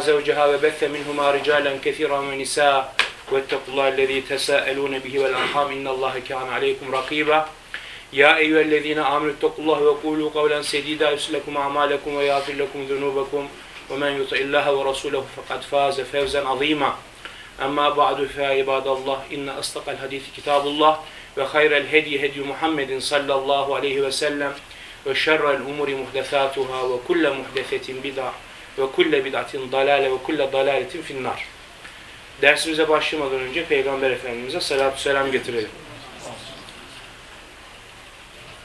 zevceha ve bethe minhuma ricalen kethiran ve nisaa واتقوا الله الذي تساءلون به والأرحام. إن الله كان عليكم رقيبا. يا أيها الذين آمنوا اتقوا الله وقولوا قولا سديدا. يصلح لكم أعمالكم ويغفر لكم ذنوبكم. ومن يطع الله ورسوله فقد فاز فوزا عظيما. أما بعد فيا عباد الله إن أصدق الحديث كتاب الله وخير الهدي هدي محمد صلى الله عليه وسلم وشر الأمور محدثاتها وكل محدثة بدعة. ve kulle bid'atin dalale ve kulle dalaletin finnar. Dersimize başlamadan önce Peygamber Efendimiz'e salatü selam getirelim.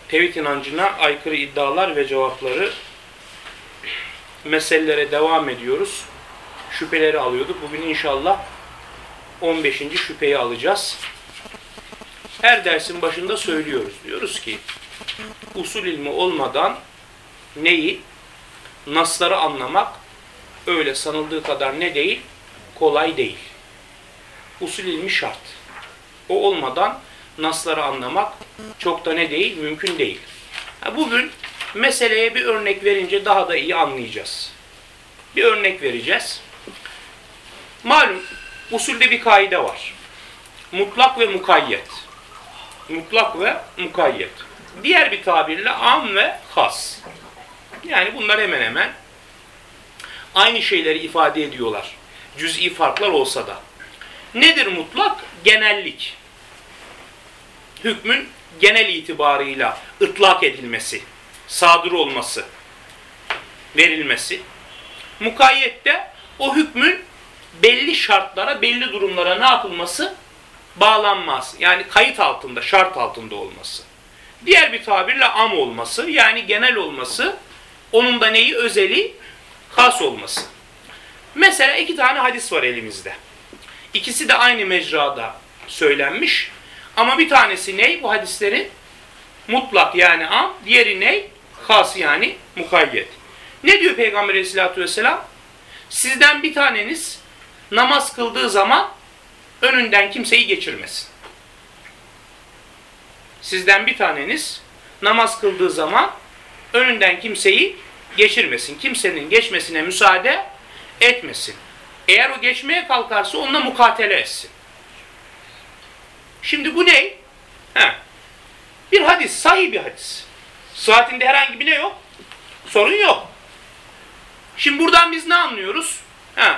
Tevhid inancına aykırı iddialar ve cevapları meselelere devam ediyoruz. Şüpheleri alıyorduk. Bugün inşallah 15. şüpheyi alacağız. Her dersin başında söylüyoruz. Diyoruz ki usul ilmi olmadan neyi nasları anlamak öyle sanıldığı kadar ne değil, kolay değil usul ilmi şart. O olmadan nasları anlamak çok da ne değil, mümkün değil. Bugün meseleye bir örnek verince daha da iyi anlayacağız. Bir örnek vereceğiz. Malum usulde bir kaide var. Mutlak ve mukayyet. Mutlak ve mukayyet. Diğer bir tabirle am ve has. Yani bunlar hemen hemen aynı şeyleri ifade ediyorlar. Cüz'i farklar olsa da. Nedir mutlak? Genellik. Hükmün genel itibarıyla ıtlak edilmesi, sadır olması, verilmesi. Mukayyette o hükmün belli şartlara, belli durumlara ne yapılması? Bağlanmaz. Yani kayıt altında, şart altında olması. Diğer bir tabirle am olması, yani genel olması, onun da neyi? Özeli, has olması. Mesela iki tane hadis var elimizde. İkisi de aynı mecrada söylenmiş. Ama bir tanesi ney? Bu hadislerin mutlak yani am. Diğeri ney? Has yani mukayyet. Ne diyor Peygamber aleyhissalatü vesselam? Sizden bir taneniz namaz kıldığı zaman önünden kimseyi geçirmesin. Sizden bir taneniz namaz kıldığı zaman önünden kimseyi geçirmesin. Kimsenin geçmesine müsaade etmesin. Eğer o geçmeye kalkarsa onunla mukatele etsin. Şimdi bu ne? He. Bir hadis, sahih bir hadis. Sıhhatinde herhangi bir ne yok? Sorun yok. Şimdi buradan biz ne anlıyoruz? He.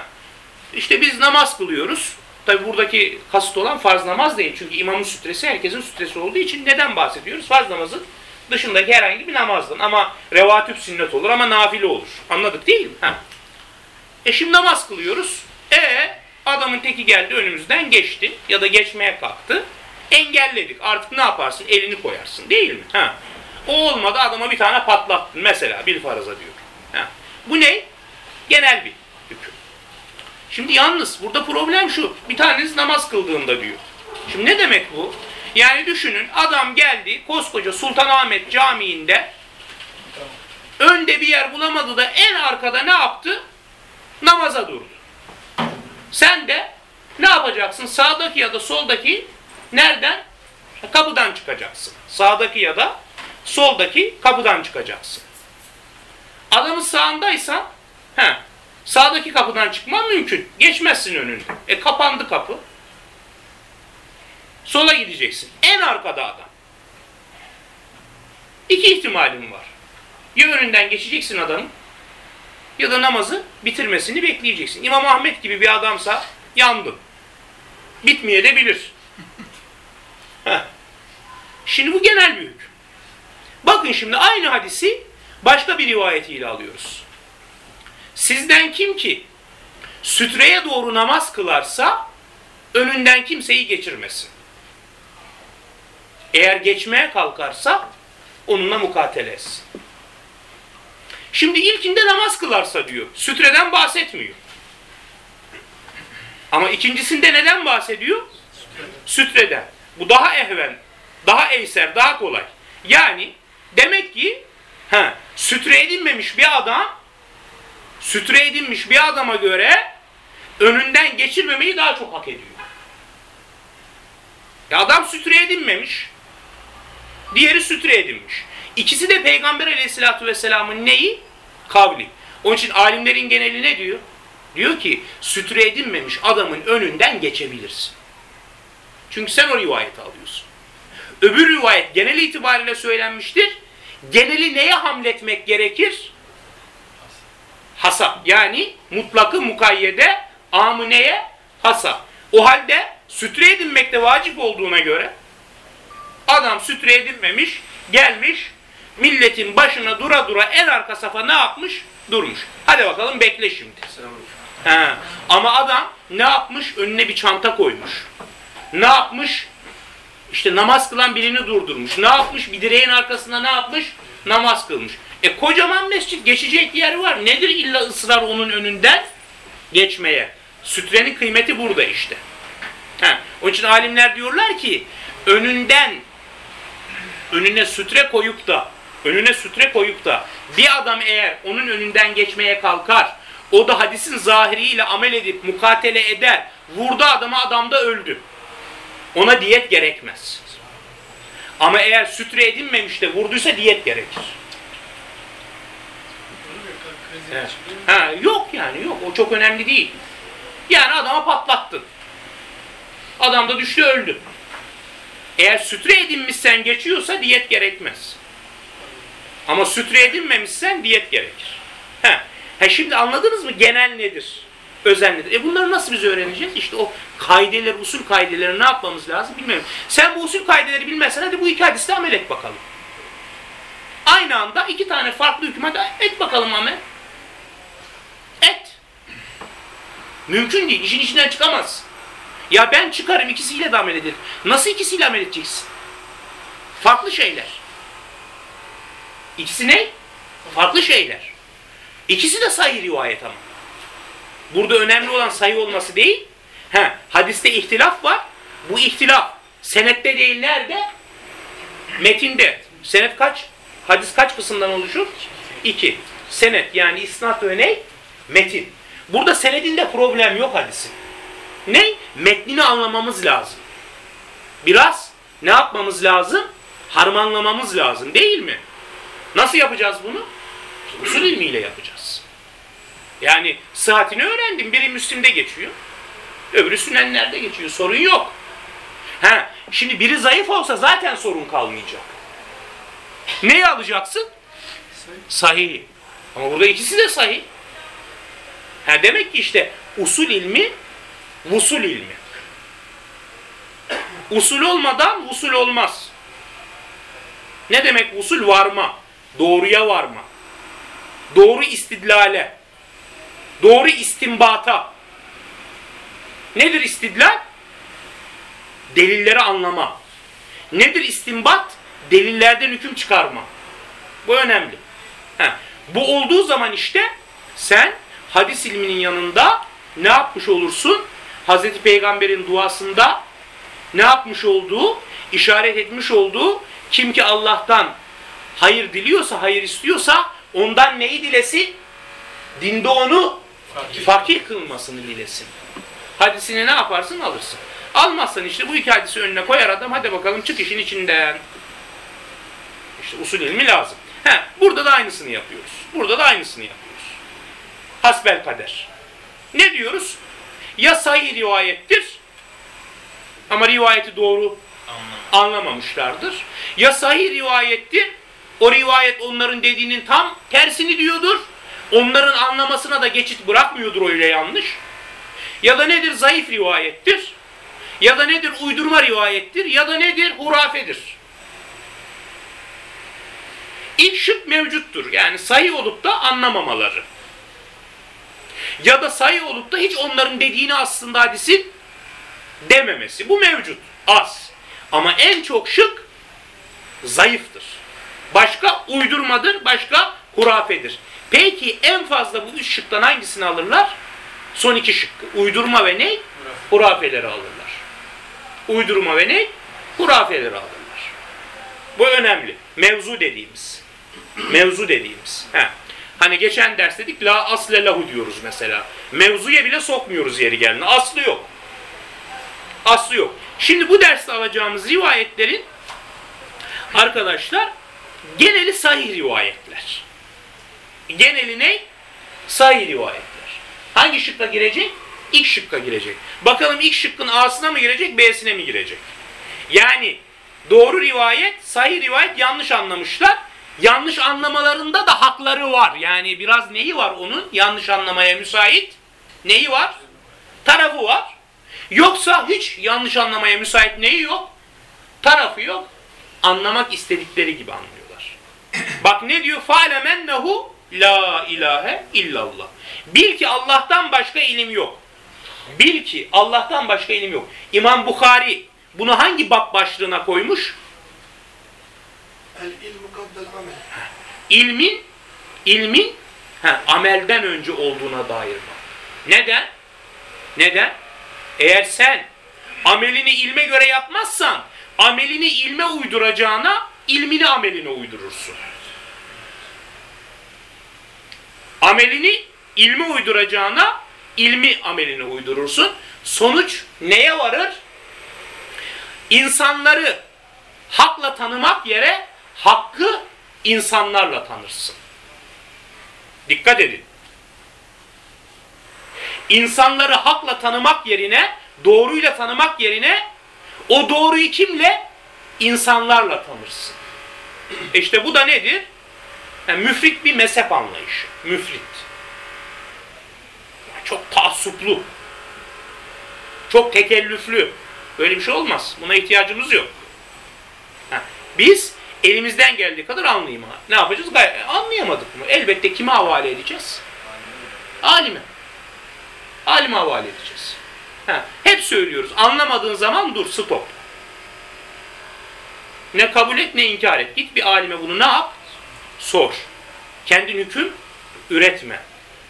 İşte biz namaz kılıyoruz. Tabi buradaki kasıt olan farz namaz değil. Çünkü imamın sütresi herkesin sütresi olduğu için neden bahsediyoruz? Farz namazın dışındaki herhangi bir namazdan. Ama revatüp sünnet olur ama nafile olur. Anladık değil mi? Heh. E şimdi namaz kılıyoruz. E adamın teki geldi önümüzden geçti ya da geçmeye kalktı. Engelledik. Artık ne yaparsın? Elini koyarsın değil mi? Ha. O olmadı adama bir tane patlattın. Mesela bir faraza diyor. Ha. Bu ne? Genel bir hüküm. Şimdi yalnız burada problem şu. Bir taneniz namaz kıldığında diyor. Şimdi ne demek bu? Yani düşünün adam geldi koskoca Sultanahmet Camii'nde önde bir yer bulamadı da en arkada ne yaptı? namaza durdu. Sen de ne yapacaksın? Sağdaki ya da soldaki nereden? Kapıdan çıkacaksın. Sağdaki ya da soldaki kapıdan çıkacaksın. Adamın sağındaysan he, sağdaki kapıdan çıkman mümkün. Geçmezsin önünde. E kapandı kapı. Sola gideceksin. En arkada adam. İki ihtimalin var. Ya önünden geçeceksin adamın ya da namazı bitirmesini bekleyeceksin. İmam Ahmet gibi bir adamsa yandın. Bitmeye de bilir. Şimdi bu genel bir hüküm. Bakın şimdi aynı hadisi başka bir rivayetiyle alıyoruz. Sizden kim ki sütreye doğru namaz kılarsa önünden kimseyi geçirmesin. Eğer geçmeye kalkarsa onunla mukatele etsin. Şimdi ilkinde namaz kılarsa diyor. Sütreden bahsetmiyor. Ama ikincisinde neden bahsediyor? Sütreden. Bu daha ehven, daha eyser, daha kolay. Yani demek ki he, sütre edinmemiş bir adam sütre edinmiş bir adama göre önünden geçirmemeyi daha çok hak ediyor. Ya adam sütre edinmemiş. Diğeri sütre edinmiş. İkisi de Peygamber aleyhissalatü vesselamın neyi? Kavli. Onun için alimlerin geneli ne diyor? Diyor ki sütre edinmemiş adamın önünden geçebilirsin. Çünkü sen o rivayeti alıyorsun. Öbür rivayet genel itibariyle söylenmiştir. Geneli neye hamletmek gerekir? Hasap. Yani mutlakı mukayyede amı neye? Hasap. O halde sütre edinmekte vacip olduğuna göre adam sütre edinmemiş, gelmiş, milletin başına dura dura en arka safa ne yapmış? Durmuş. Hadi bakalım bekle şimdi. He. Ama adam ne yapmış? Önüne bir çanta koymuş. Ne yapmış? İşte namaz kılan birini durdurmuş. Ne yapmış? Bir direğin arkasında ne yapmış? Namaz kılmış. E kocaman mescit geçecek yer var. Nedir illa ısrar onun önünden geçmeye? Sütrenin kıymeti burada işte. Ha, onun için alimler diyorlar ki önünden önüne sütre koyup da önüne sütre koyup da bir adam eğer onun önünden geçmeye kalkar o da hadisin zahiriyle amel edip mukatele eder vurdu adama adam da öldü. Ona diyet gerekmez. Ama eğer sütre edinmemiş de vurduysa diyet gerekir. Ha, yok yani yok. O çok önemli değil. Yani adama patlattın. Adam da düştü öldü. Eğer sütre edinmişsen geçiyorsa diyet gerekmez. Ama sütre edinmemişsen diyet gerekir. Ha. ha şimdi anladınız mı genel nedir? Özel nedir? E bunları nasıl biz öğreneceğiz? İşte o kaideler, usul kaideleri ne yapmamız lazım bilmiyorum. Sen bu usul kaideleri bilmezsen hadi bu iki hadiste amel et bakalım. Aynı anda iki tane farklı hüküm hadi et bakalım amel. Et. Mümkün değil. İşin içinden çıkamaz. Ya ben çıkarım ikisiyle de amel ederim. Nasıl ikisiyle amel edeceksin? Farklı şeyler. İkisi ne? Farklı şeyler. İkisi de sahih rivayet ama. Burada önemli olan sayı olması değil. He, hadiste ihtilaf var. Bu ihtilaf senette değil nerede? Metinde. Senet kaç? Hadis kaç kısımdan oluşur? İki. Senet yani isnat ve? Metin. Burada senedinde problem yok hadisin. Ne? Metnini anlamamız lazım. Biraz ne yapmamız lazım? Harmanlamamız lazım değil mi? Nasıl yapacağız bunu? Usul ilmiyle yapacağız. Yani sıhhatini öğrendim. Biri Müslim'de geçiyor. Öbürü Sünenler'de geçiyor. Sorun yok. Ha, şimdi biri zayıf olsa zaten sorun kalmayacak. Neyi alacaksın? Sahih. Ama burada ikisi de sahih. Ha, demek ki işte usul ilmi vusul ilmi. Usul olmadan usul olmaz. Ne demek usul? Varma. Doğruya varma. Doğru istidlale. Doğru istimbata. Nedir istidlal? Delilleri anlama. Nedir istimbat? Delillerden hüküm çıkarma. Bu önemli. Heh. Bu olduğu zaman işte sen hadis ilminin yanında ne yapmış olursun? Hazreti Peygamber'in duasında ne yapmış olduğu, işaret etmiş olduğu kim ki Allah'tan hayır diliyorsa, hayır istiyorsa ondan neyi dilesin? Dinde onu fakir, fakir kılmasını dilesin. Hadisini ne yaparsın? Alırsın. Almazsan işte bu iki hadisi önüne koyar adam hadi bakalım çık işin içinden. İşte usul ilmi lazım. He, burada da aynısını yapıyoruz. Burada da aynısını yapıyoruz. Hasbel kader. Ne diyoruz? Ya sahih rivayettir ama rivayeti doğru anlamamışlardır. Ya sahih rivayettir o rivayet onların dediğinin tam tersini diyordur. Onların anlamasına da geçit bırakmıyordur öyle yanlış. Ya da nedir? Zayıf rivayettir. Ya da nedir? Uydurma rivayettir. Ya da nedir? Hurafedir. İlk şık mevcuttur. Yani sayı olup da anlamamaları. Ya da sayı olup da hiç onların dediğini aslında hadisin dememesi. Bu mevcut. Az. Ama en çok şık zayıftır. Başka uydurmadır, başka hurafedir. Peki en fazla bu üç şıktan hangisini alırlar? Son iki şık. Uydurma ve ne? Hurafeleri alırlar. Uydurma ve ne? Hurafeleri alırlar. Bu önemli. Mevzu dediğimiz. Mevzu dediğimiz. He. Hani geçen ders dedik la asle lahu diyoruz mesela. Mevzuya bile sokmuyoruz yeri geldiğinde. Aslı yok. Aslı yok. Şimdi bu derste alacağımız rivayetlerin arkadaşlar geneli sahih rivayetler. Geneli ne? Sahih rivayetler. Hangi şıkka girecek? İlk şıkka girecek. Bakalım ilk şıkkın A'sına mı girecek, B'sine mi girecek? Yani doğru rivayet, sahih rivayet yanlış anlamışlar. Yanlış anlamalarında da hakları var. Yani biraz neyi var onun? Yanlış anlamaya müsait. Neyi var? Tarafı var. Yoksa hiç yanlış anlamaya müsait neyi yok? Tarafı yok. Anlamak istedikleri gibi anlıyorlar. Bak ne diyor? Fa'lemennehu la ilahe illallah. Bil ki Allah'tan başka ilim yok. Bil ki Allah'tan başka ilim yok. İmam Bukhari bunu hangi bab başlığına koymuş? El ilmu kaddel amel. İlmin, ilmin he, amelden önce olduğuna dair bab. Neden? Neden? Eğer sen amelini ilme göre yapmazsan amelini ilme uyduracağına ilmini ameline uydurursun. Amelini ilme uyduracağına ilmi ameline uydurursun. Sonuç neye varır? İnsanları hakla tanımak yere hakkı insanlarla tanırsın. Dikkat edin. İnsanları hakla tanımak yerine, doğruyla tanımak yerine o doğruyu kimle? İnsanlarla tanırsın. İşte bu da nedir? Yani müfrit bir mezhep anlayışı. Müfrit. Çok taassuplu. Çok tekellüflü. Böyle bir şey olmaz. Buna ihtiyacımız yok. Biz elimizden geldiği kadar anlayayım. Ne yapacağız? Gay- Anlayamadık mı? Elbette kime havale edeceğiz? Alime. Alime havale edeceğiz. Ha, hep söylüyoruz. Anlamadığın zaman dur, stop. Ne kabul et ne inkar et. Git bir alime bunu ne yap? Sor. Kendin hüküm üretme.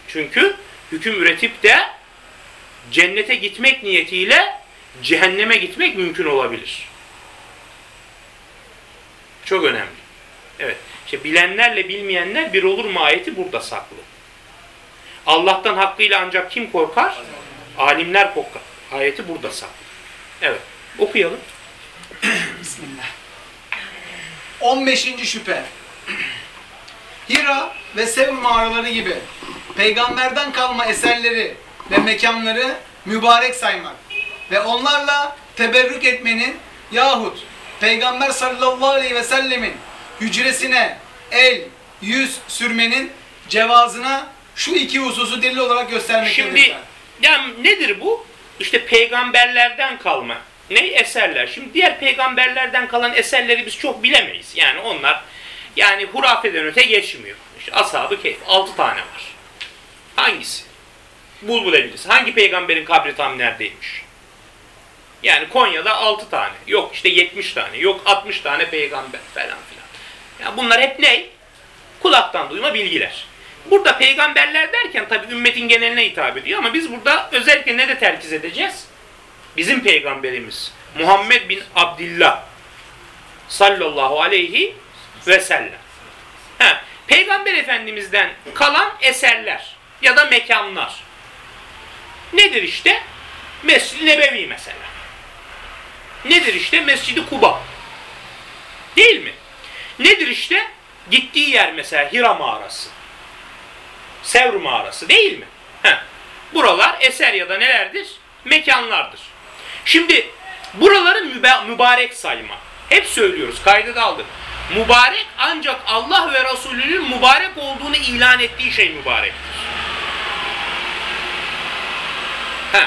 Çünkü hüküm üretip de cennete gitmek niyetiyle cehenneme gitmek mümkün olabilir. Çok önemli. Evet. İşte bilenlerle bilmeyenler bir olur mu ayeti burada saklı. Allah'tan hakkıyla ancak kim korkar? Alimler korkar. Ayeti burada saklı. Evet. Okuyalım. Bismillah. 15. şüphe. Hira ve Sevr mağaraları gibi peygamberden kalma eserleri ve mekanları mübarek saymak ve onlarla teberrük etmenin yahut peygamber sallallahu aleyhi ve sellemin hücresine el, yüz sürmenin cevazına şu iki hususu delil olarak göstermektedirler. Şimdi yani nedir bu? İşte peygamberlerden kalma. Ne? Eserler. Şimdi diğer peygamberlerden kalan eserleri biz çok bilemeyiz. Yani onlar yani hurafeden öte geçmiyor. İşte Ashab-ı Kehf. Altı tane var. Hangisi? Bul bulabiliriz. Hangi peygamberin kabri tam neredeymiş? Yani Konya'da 6 tane. Yok işte 70 tane. Yok 60 tane peygamber falan filan. Ya bunlar hep ne? Kulaktan duyma bilgiler. Burada peygamberler derken tabi ümmetin geneline hitap ediyor ama biz burada özellikle ne de terkiz edeceğiz? Bizim peygamberimiz Muhammed bin Abdillah sallallahu aleyhi ve sellem. Ha, Peygamber Efendimiz'den kalan eserler ya da mekanlar. Nedir işte? Mescid-i Nebevi mesela. Nedir işte? Mescid-i Kuba. Değil mi? Nedir işte? Gittiği yer mesela Hira mağarası. Sevr mağarası değil mi? Heh. Buralar eser ya da nelerdir? Mekanlardır. Şimdi buraları müba- mübarek sayma. Hep söylüyoruz, kaydı da aldık. Mübarek ancak Allah ve Resulünün mübarek olduğunu ilan ettiği şey mübarektir. Heh.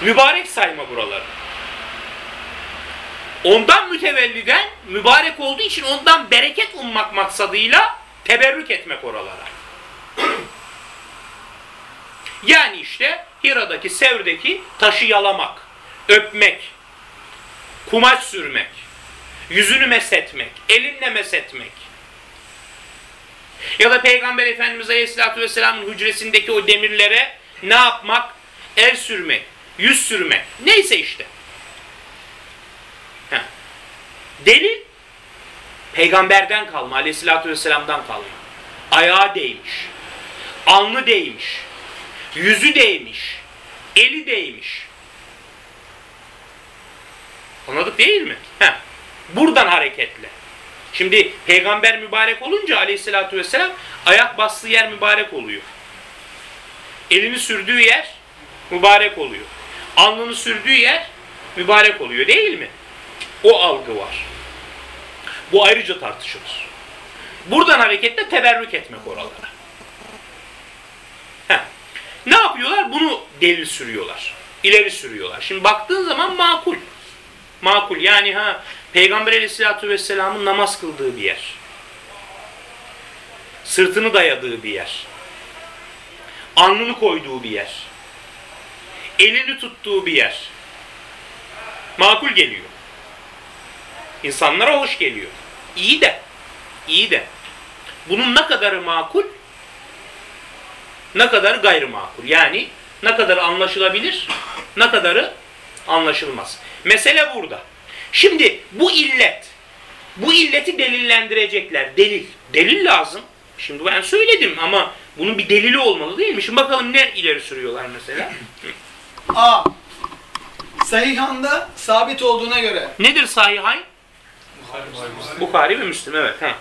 Mübarek sayma buraları. Ondan mütevelliden mübarek olduğu için ondan bereket ummak maksadıyla teberrük etmek oralara. Yani işte Hira'daki, Sevr'deki taşı yalamak, öpmek, kumaş sürmek, yüzünü mesetmek, elinle mesetmek. Ya da Peygamber Efendimiz Aleyhisselatü Vesselam'ın hücresindeki o demirlere ne yapmak? El sürmek. yüz sürmek. Neyse işte. Delil peygamberden kalma, aleyhissalatü vesselam'dan kalma. Ayağı değmiş, alnı değmiş, yüzü değmiş, eli değmiş. Anladık değil mi? Heh. Buradan hareketle. Şimdi peygamber mübarek olunca aleyhissalatü vesselam ayak bastığı yer mübarek oluyor. Elini sürdüğü yer mübarek oluyor. Alnını sürdüğü yer mübarek oluyor değil mi? O algı var. Bu ayrıca tartışılır. Buradan hareketle teberrük etmek oralara. Heh. Ne yapıyorlar? Bunu delil sürüyorlar. İleri sürüyorlar. Şimdi baktığın zaman makul. Makul. Yani ha Peygamber aleyhissalatü vesselamın namaz kıldığı bir yer. Sırtını dayadığı bir yer. Alnını koyduğu bir yer. Elini tuttuğu bir yer. Makul geliyor. İnsanlara hoş geliyor. İyi de. iyi de. Bunun ne kadarı makul? Ne kadarı gayrimakul? Yani ne kadar anlaşılabilir? Ne kadarı anlaşılmaz. Mesele burada. Şimdi bu illet, bu illeti delillendirecekler. Delil. Delil lazım. Şimdi ben söyledim ama bunun bir delili olmalı değil mi? Şimdi bakalım ne ileri sürüyorlar mesela. A. Sahihanda sabit olduğuna göre Nedir sahihayn? Bukhari ve Müslim evet. Ha.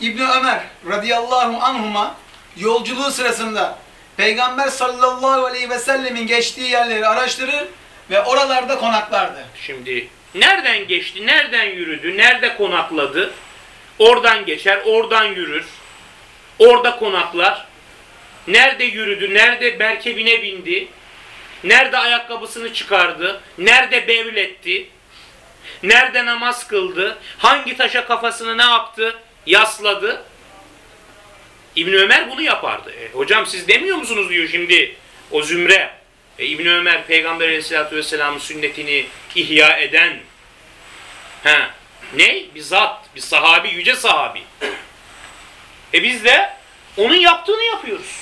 İbni Ömer radıyallahu anhuma yolculuğu sırasında Peygamber sallallahu aleyhi ve sellemin geçtiği yerleri araştırır ve oralarda konaklardı. Şimdi nereden geçti, nereden yürüdü, nerede konakladı? Oradan geçer, oradan yürür. Orada konaklar. Nerede yürüdü, nerede merkebine bindi? Nerede ayakkabısını çıkardı? Nerede bevletti? Nerede namaz kıldı? Hangi taşa kafasını ne yaptı? Yasladı. İbn Ömer bunu yapardı. E, hocam siz demiyor musunuz diyor şimdi o zümre. E, İbn Ömer Peygamber Aleyhisselatü Vesselam'ın sünnetini ihya eden he, ne? Bir zat, bir sahabi, yüce sahabi. E biz de onun yaptığını yapıyoruz.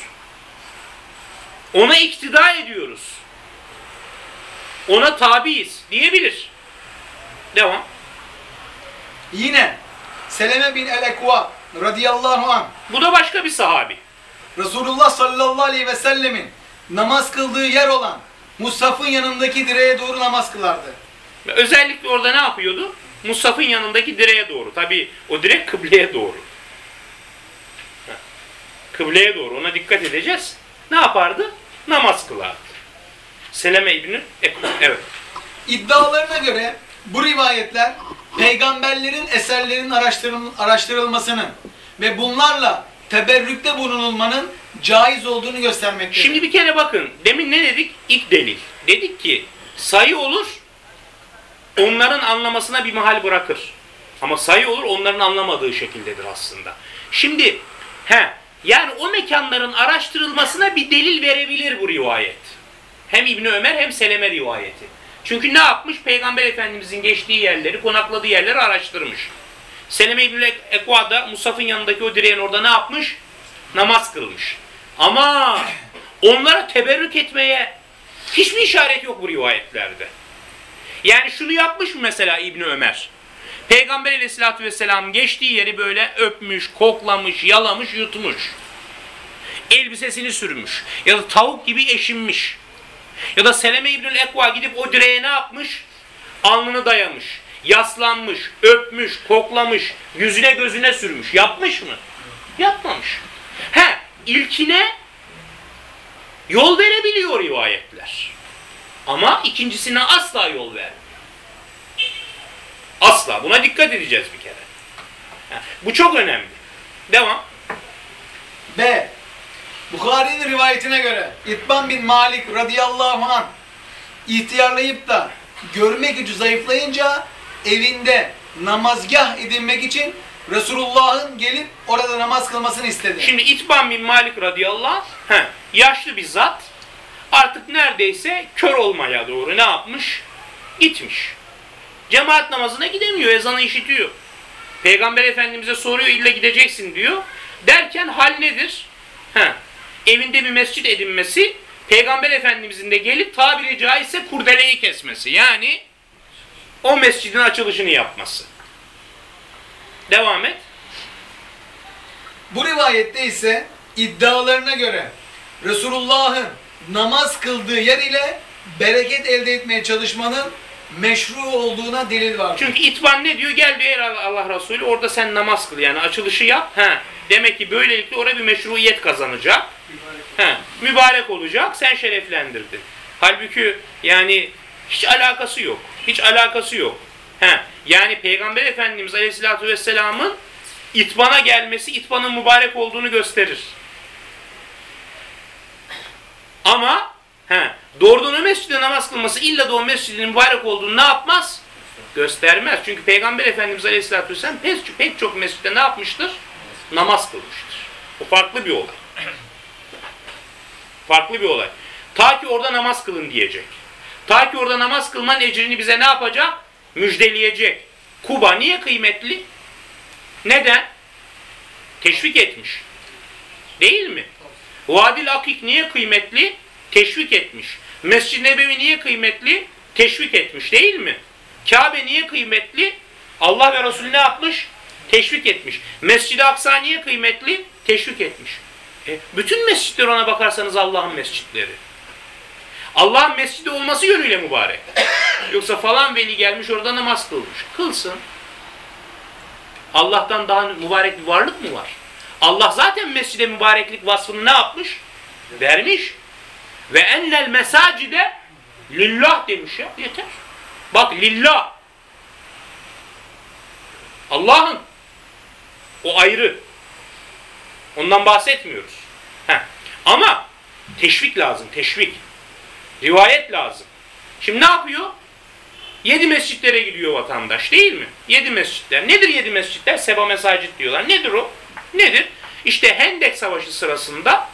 Ona iktida ediyoruz. Ona tabiiz diyebilir. Devam. Yine Seleme bin el-Ekva radıyallahu anh Bu da başka bir sahabi. Resulullah sallallahu aleyhi ve sellemin namaz kıldığı yer olan Musaf'ın yanındaki direğe doğru namaz kılardı. Ve özellikle orada ne yapıyordu? Musaf'ın yanındaki direğe doğru. Tabi o direk kıbleye doğru. Kıbleye doğru. Ona dikkat edeceğiz. Ne yapardı? Namaz kılardı. Seleme İbni Ekber. Evet. İddialarına göre bu rivayetler peygamberlerin eserlerinin araştırıl- araştırılmasının ve bunlarla teberrükte bulunulmanın caiz olduğunu göstermektedir. Şimdi bir kere bakın. Demin ne dedik? İlk delil. Dedik ki sayı olur onların anlamasına bir mahal bırakır. Ama sayı olur onların anlamadığı şekildedir aslında. Şimdi he yani o mekanların araştırılmasına bir delil verebilir bu rivayet. Hem İbni Ömer hem Seleme rivayeti. Çünkü ne yapmış? Peygamber Efendimizin geçtiği yerleri, konakladığı yerleri araştırmış. Seleme İbni Ekva'da Musaf'ın yanındaki o direğin orada ne yapmış? Namaz kılmış. Ama onlara teberrük etmeye hiçbir işaret yok bu rivayetlerde. Yani şunu yapmış mı mesela İbni Ömer? Peygamber aleyhissalatü vesselam geçtiği yeri böyle öpmüş, koklamış, yalamış, yutmuş. Elbisesini sürmüş. Ya da tavuk gibi eşinmiş. Ya da Seleme İbnül Ekva gidip o direğe ne yapmış? Alnını dayamış, yaslanmış, öpmüş, koklamış, yüzüne gözüne sürmüş. Yapmış mı? Yapmamış. He, ilkine yol verebiliyor rivayetler. Ama ikincisine asla yol vermiyor. Asla. Buna dikkat edeceğiz bir kere. Bu çok önemli. Devam. B. Bukhari'nin rivayetine göre İtban bin Malik radıyallahu anh ihtiyarlayıp da görme gücü zayıflayınca evinde namazgah edinmek için Resulullah'ın gelip orada namaz kılmasını istedi. Şimdi İtban bin Malik radıyallahu anh, he, yaşlı bir zat artık neredeyse kör olmaya doğru ne yapmış? Gitmiş. Cemaat namazına gidemiyor, ezanı işitiyor. Peygamber Efendimiz'e soruyor, illa gideceksin diyor. Derken hal nedir? He, evinde bir mescit edinmesi Peygamber Efendimizin de gelip tabiri caizse kurdeleyi kesmesi. Yani o mescidin açılışını yapması. Devam et. Bu rivayette ise iddialarına göre Resulullah'ın namaz kıldığı yer ile bereket elde etmeye çalışmanın meşru olduğuna delil var. Çünkü itban ne diyor? Gel diyor "Ey Allah Resulü orada sen namaz kıl yani açılışı yap. He. Demek ki böylelikle oraya bir meşruiyet kazanacak. He. Mübarek olacak. Sen şereflendirdin. Halbuki yani hiç alakası yok. Hiç alakası yok. He. Yani Peygamber Efendimiz Aleyhisselatü Vesselam'ın itbana gelmesi itbanın mübarek olduğunu gösterir. Ama he, doğrudan o mescide namaz kılması illa da o mescidin mübarek olduğunu ne yapmaz? Göstermez. Çünkü Peygamber Efendimiz Aleyhisselatü Vesselam pek, pek çok mescitte ne yapmıştır? Namaz kılmıştır. O farklı bir olay. Farklı bir olay. Ta ki orada namaz kılın diyecek. Ta ki orada namaz kılmanın ecrini bize ne yapacak? Müjdeleyecek. Kuba niye kıymetli? Neden? Teşvik etmiş. Değil mi? Vadil Akik niye kıymetli? Teşvik etmiş. Mescid-i Nebevi niye kıymetli? Teşvik etmiş değil mi? Kabe niye kıymetli? Allah ve Resulü ne yapmış? Teşvik etmiş. Mescid-i Aksa niye kıymetli? Teşvik etmiş. E, bütün mescitler ona bakarsanız Allah'ın mescitleri. Allah'ın mescidi olması yönüyle mübarek. Yoksa falan veli gelmiş orada namaz kılmış. Kılsın. Allah'tan daha mübarek bir varlık mı var? Allah zaten mescide mübareklik vasfını ne yapmış? Vermiş. Ve ennel mesacide lillah demiş ya. Yeter. Bak lillah. Allah'ın. O ayrı. Ondan bahsetmiyoruz. Heh. Ama teşvik lazım. Teşvik. Rivayet lazım. Şimdi ne yapıyor? Yedi mescitlere gidiyor vatandaş değil mi? Yedi mescitler. Nedir yedi mescitler? Seba mesacit diyorlar. Nedir o? Nedir? İşte Hendek Savaşı sırasında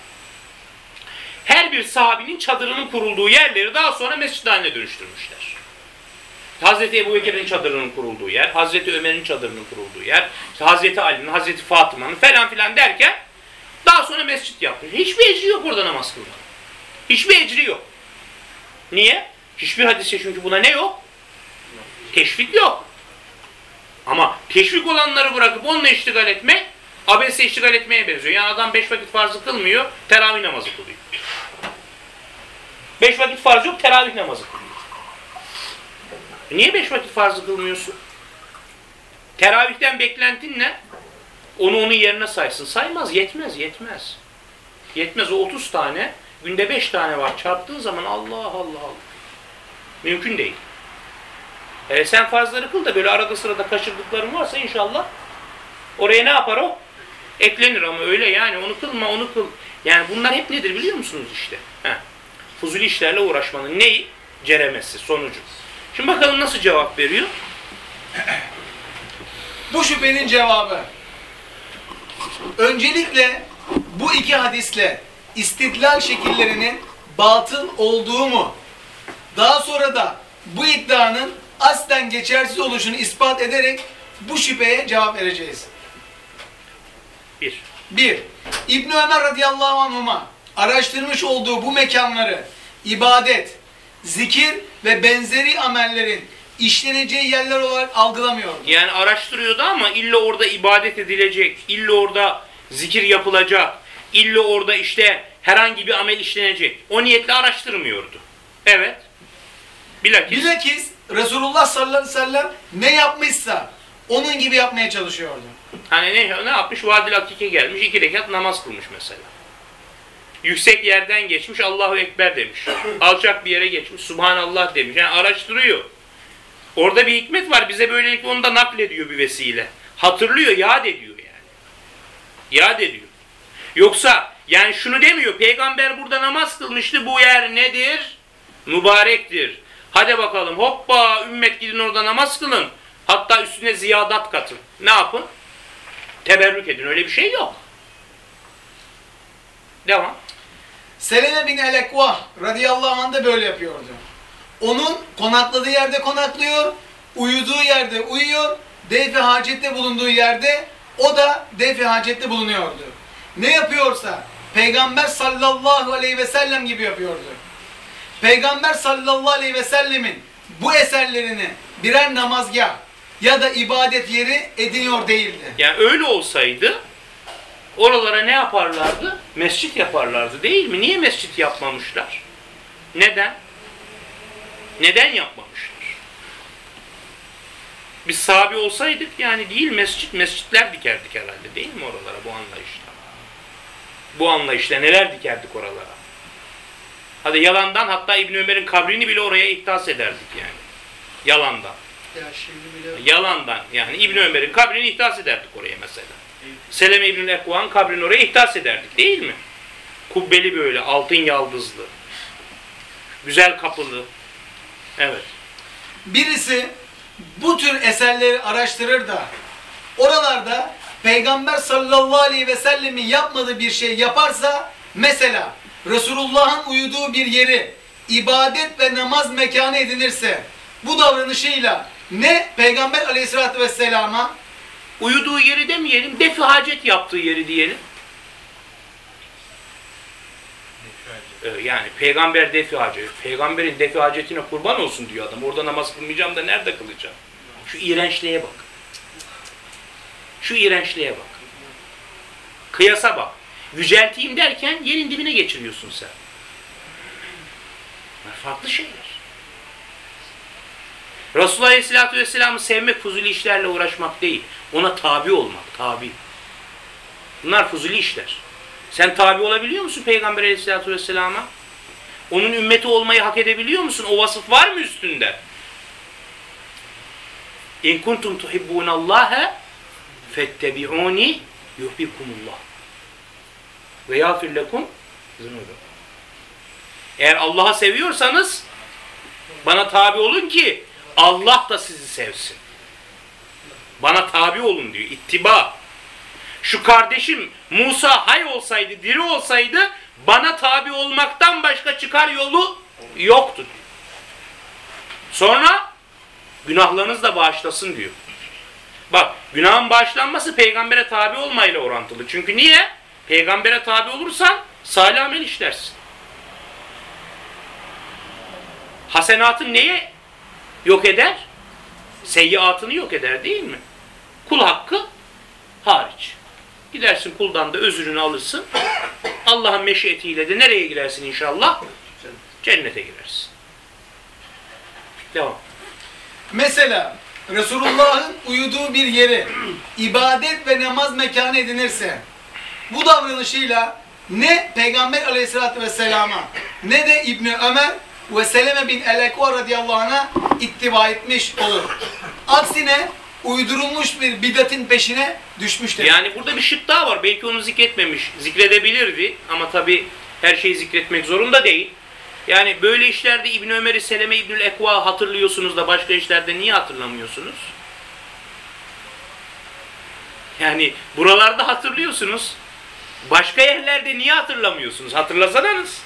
her bir sahabinin çadırının kurulduğu yerleri daha sonra mescid haline dönüştürmüşler. Hazreti Ebu Bekir'in çadırının kurulduğu yer, Hazreti Ömer'in çadırının kurulduğu yer, Hazreti Ali'nin, Hazreti Fatıma'nın falan filan derken daha sonra mescit yapmış. Hiçbir ecri yok orada namaz kılmak. Hiçbir ecri yok. Niye? Hiçbir hadise çünkü buna ne yok? Teşvik yok. Ama teşvik olanları bırakıp onunla iştigal etmek abese iştigal etmeye benziyor. Yani adam beş vakit farzı kılmıyor, teravih namazı kılıyor. Beş vakit farz yok, teravih namazı kılıyor. E Niye beş vakit farzı kılmıyorsun? Teravihten beklentin ne? Onu onun yerine saysın. Saymaz, yetmez, yetmez. Yetmez o 30 tane, günde 5 tane var. Çarptığın zaman Allah Allah Allah. Mümkün değil. E sen farzları kıl da böyle arada sırada kaçırdıkların varsa inşallah oraya ne yapar o? Eklenir ama öyle yani onu kılma onu kıl. Yani bunlar hep nedir biliyor musunuz işte? Heh. Fuzuli işlerle uğraşmanın neyi? Ceremesi, sonucu. Şimdi bakalım nasıl cevap veriyor? Bu şüphenin cevabı. Öncelikle bu iki hadisle istidlal şekillerinin batıl olduğu mu? Daha sonra da bu iddianın aslen geçersiz oluşunu ispat ederek bu şüpheye cevap vereceğiz. Bir. 1. İbn Ömer radıyallahu anhuma araştırmış olduğu bu mekanları ibadet, zikir ve benzeri amellerin işleneceği yerler olarak algılamıyordu. Yani araştırıyordu ama illa orada ibadet edilecek, illa orada zikir yapılacak, illa orada işte herhangi bir amel işlenecek. O niyetle araştırmıyordu. Evet. Bilakis. Bilakis Resulullah sallallahu aleyhi ve sellem ne yapmışsa onun gibi yapmaya çalışıyordu. Hani ne, ne yapmış? Vadil Akik'e gelmiş, iki rekat namaz kılmış mesela. Yüksek yerden geçmiş, Allahu Ekber demiş. Alçak bir yere geçmiş, Subhanallah demiş. Yani araştırıyor. Orada bir hikmet var. Bize böylelikle onu da naklediyor bir vesile. Hatırlıyor, yad ediyor yani. Yad ediyor. Yoksa yani şunu demiyor. Peygamber burada namaz kılmıştı. Bu yer nedir? Mübarektir. Hadi bakalım hoppa ümmet gidin orada namaz kılın. Hatta üstüne ziyadat katın. Ne yapın? Teberrük edin. Öyle bir şey yok. Devam. Seleme bin Elekvah radıyallahu anh da böyle yapıyordu. Onun konakladığı yerde konaklıyor, uyuduğu yerde uyuyor, defi hacette bulunduğu yerde o da defi hacette bulunuyordu. Ne yapıyorsa Peygamber sallallahu aleyhi ve sellem gibi yapıyordu. Peygamber sallallahu aleyhi ve sellemin bu eserlerini birer namazgah ya da ibadet yeri ediniyor değildi. Yani öyle olsaydı oralara ne yaparlardı? Mescit yaparlardı değil mi? Niye mescit yapmamışlar? Neden? Neden yapmamışlar? Biz sahabi olsaydık yani değil mescit, mescitler dikerdik herhalde değil mi oralara bu anlayışla? Bu anlayışla neler dikerdik oralara? Hadi yalandan hatta İbn Ömer'in kabrini bile oraya ihdas ederdik yani. Yalandan. Ya şimdi bile Yalandan yani İbn Ömer'in kabrini ihdas ederdik oraya mesela. Seleme İbn Ekvan kabrini oraya ihdas ederdik değil mi? Kubbeli böyle altın yaldızlı. Güzel kapılı. Evet. Birisi bu tür eserleri araştırır da oralarda Peygamber sallallahu aleyhi ve sellemin yapmadığı bir şey yaparsa mesela Resulullah'ın uyuduğu bir yeri ibadet ve namaz mekanı edinirse bu davranışıyla ne Peygamber aleyhissalatü vesselama Uyuduğu yeri demeyelim, defi hacet yaptığı yeri diyelim. Yani peygamber defi hacet. Peygamberin defi hacetine kurban olsun diyor adam. Orada namaz kılmayacağım da nerede kılacağım? Şu iğrençliğe bak. Şu iğrençliğe bak. Kıyasa bak. Yücelteyim derken yerin dibine geçiriyorsun sen. Bunlar farklı şeyler. Resulullah Aleyhisselatü Vesselam'ı sevmek fuzuli işlerle uğraşmak değil. Ona tabi olmak, tabi. Bunlar fuzuli işler. Sen tabi olabiliyor musun Peygamber Aleyhisselatü Vesselam'a? Onun ümmeti olmayı hak edebiliyor musun? O vasıf var mı üstünde? İn kuntum tuhibbunallaha fettebi'uni yuhbibkumullah. Ve yağfir lekum. Eğer Allah'ı seviyorsanız bana tabi olun ki Allah da sizi sevsin. Bana tabi olun diyor. İttiba. Şu kardeşim Musa hay olsaydı, diri olsaydı bana tabi olmaktan başka çıkar yolu yoktu. Sonra günahlarınız da bağışlasın diyor. Bak günahın bağışlanması peygambere tabi olmayla orantılı. Çünkü niye? Peygambere tabi olursan salih amel işlersin. Hasenatın neye yok eder? Seyyiatını yok eder değil mi? Kul hakkı hariç. Gidersin kuldan da özrünü alırsın. Allah'ın meşiyetiyle de nereye girersin inşallah? Cennete girersin. Devam. Mesela Resulullah'ın uyuduğu bir yeri ibadet ve namaz mekanı edinirse bu davranışıyla ne Peygamber aleyhissalatü vesselama ne de İbni Ömer ve Seleme bin El-Ekva radıyallahu anh'a ittiba etmiş olur. Aksine uydurulmuş bir bidatin peşine düşmüştür. Yani burada bir şık daha var. Belki onu zikretmemiş. Zikredebilirdi ama tabi her şeyi zikretmek zorunda değil. Yani böyle işlerde İbn Ömer'i Seleme İbnül Ekva hatırlıyorsunuz da başka işlerde niye hatırlamıyorsunuz? Yani buralarda hatırlıyorsunuz. Başka yerlerde niye hatırlamıyorsunuz? Hatırlasanız.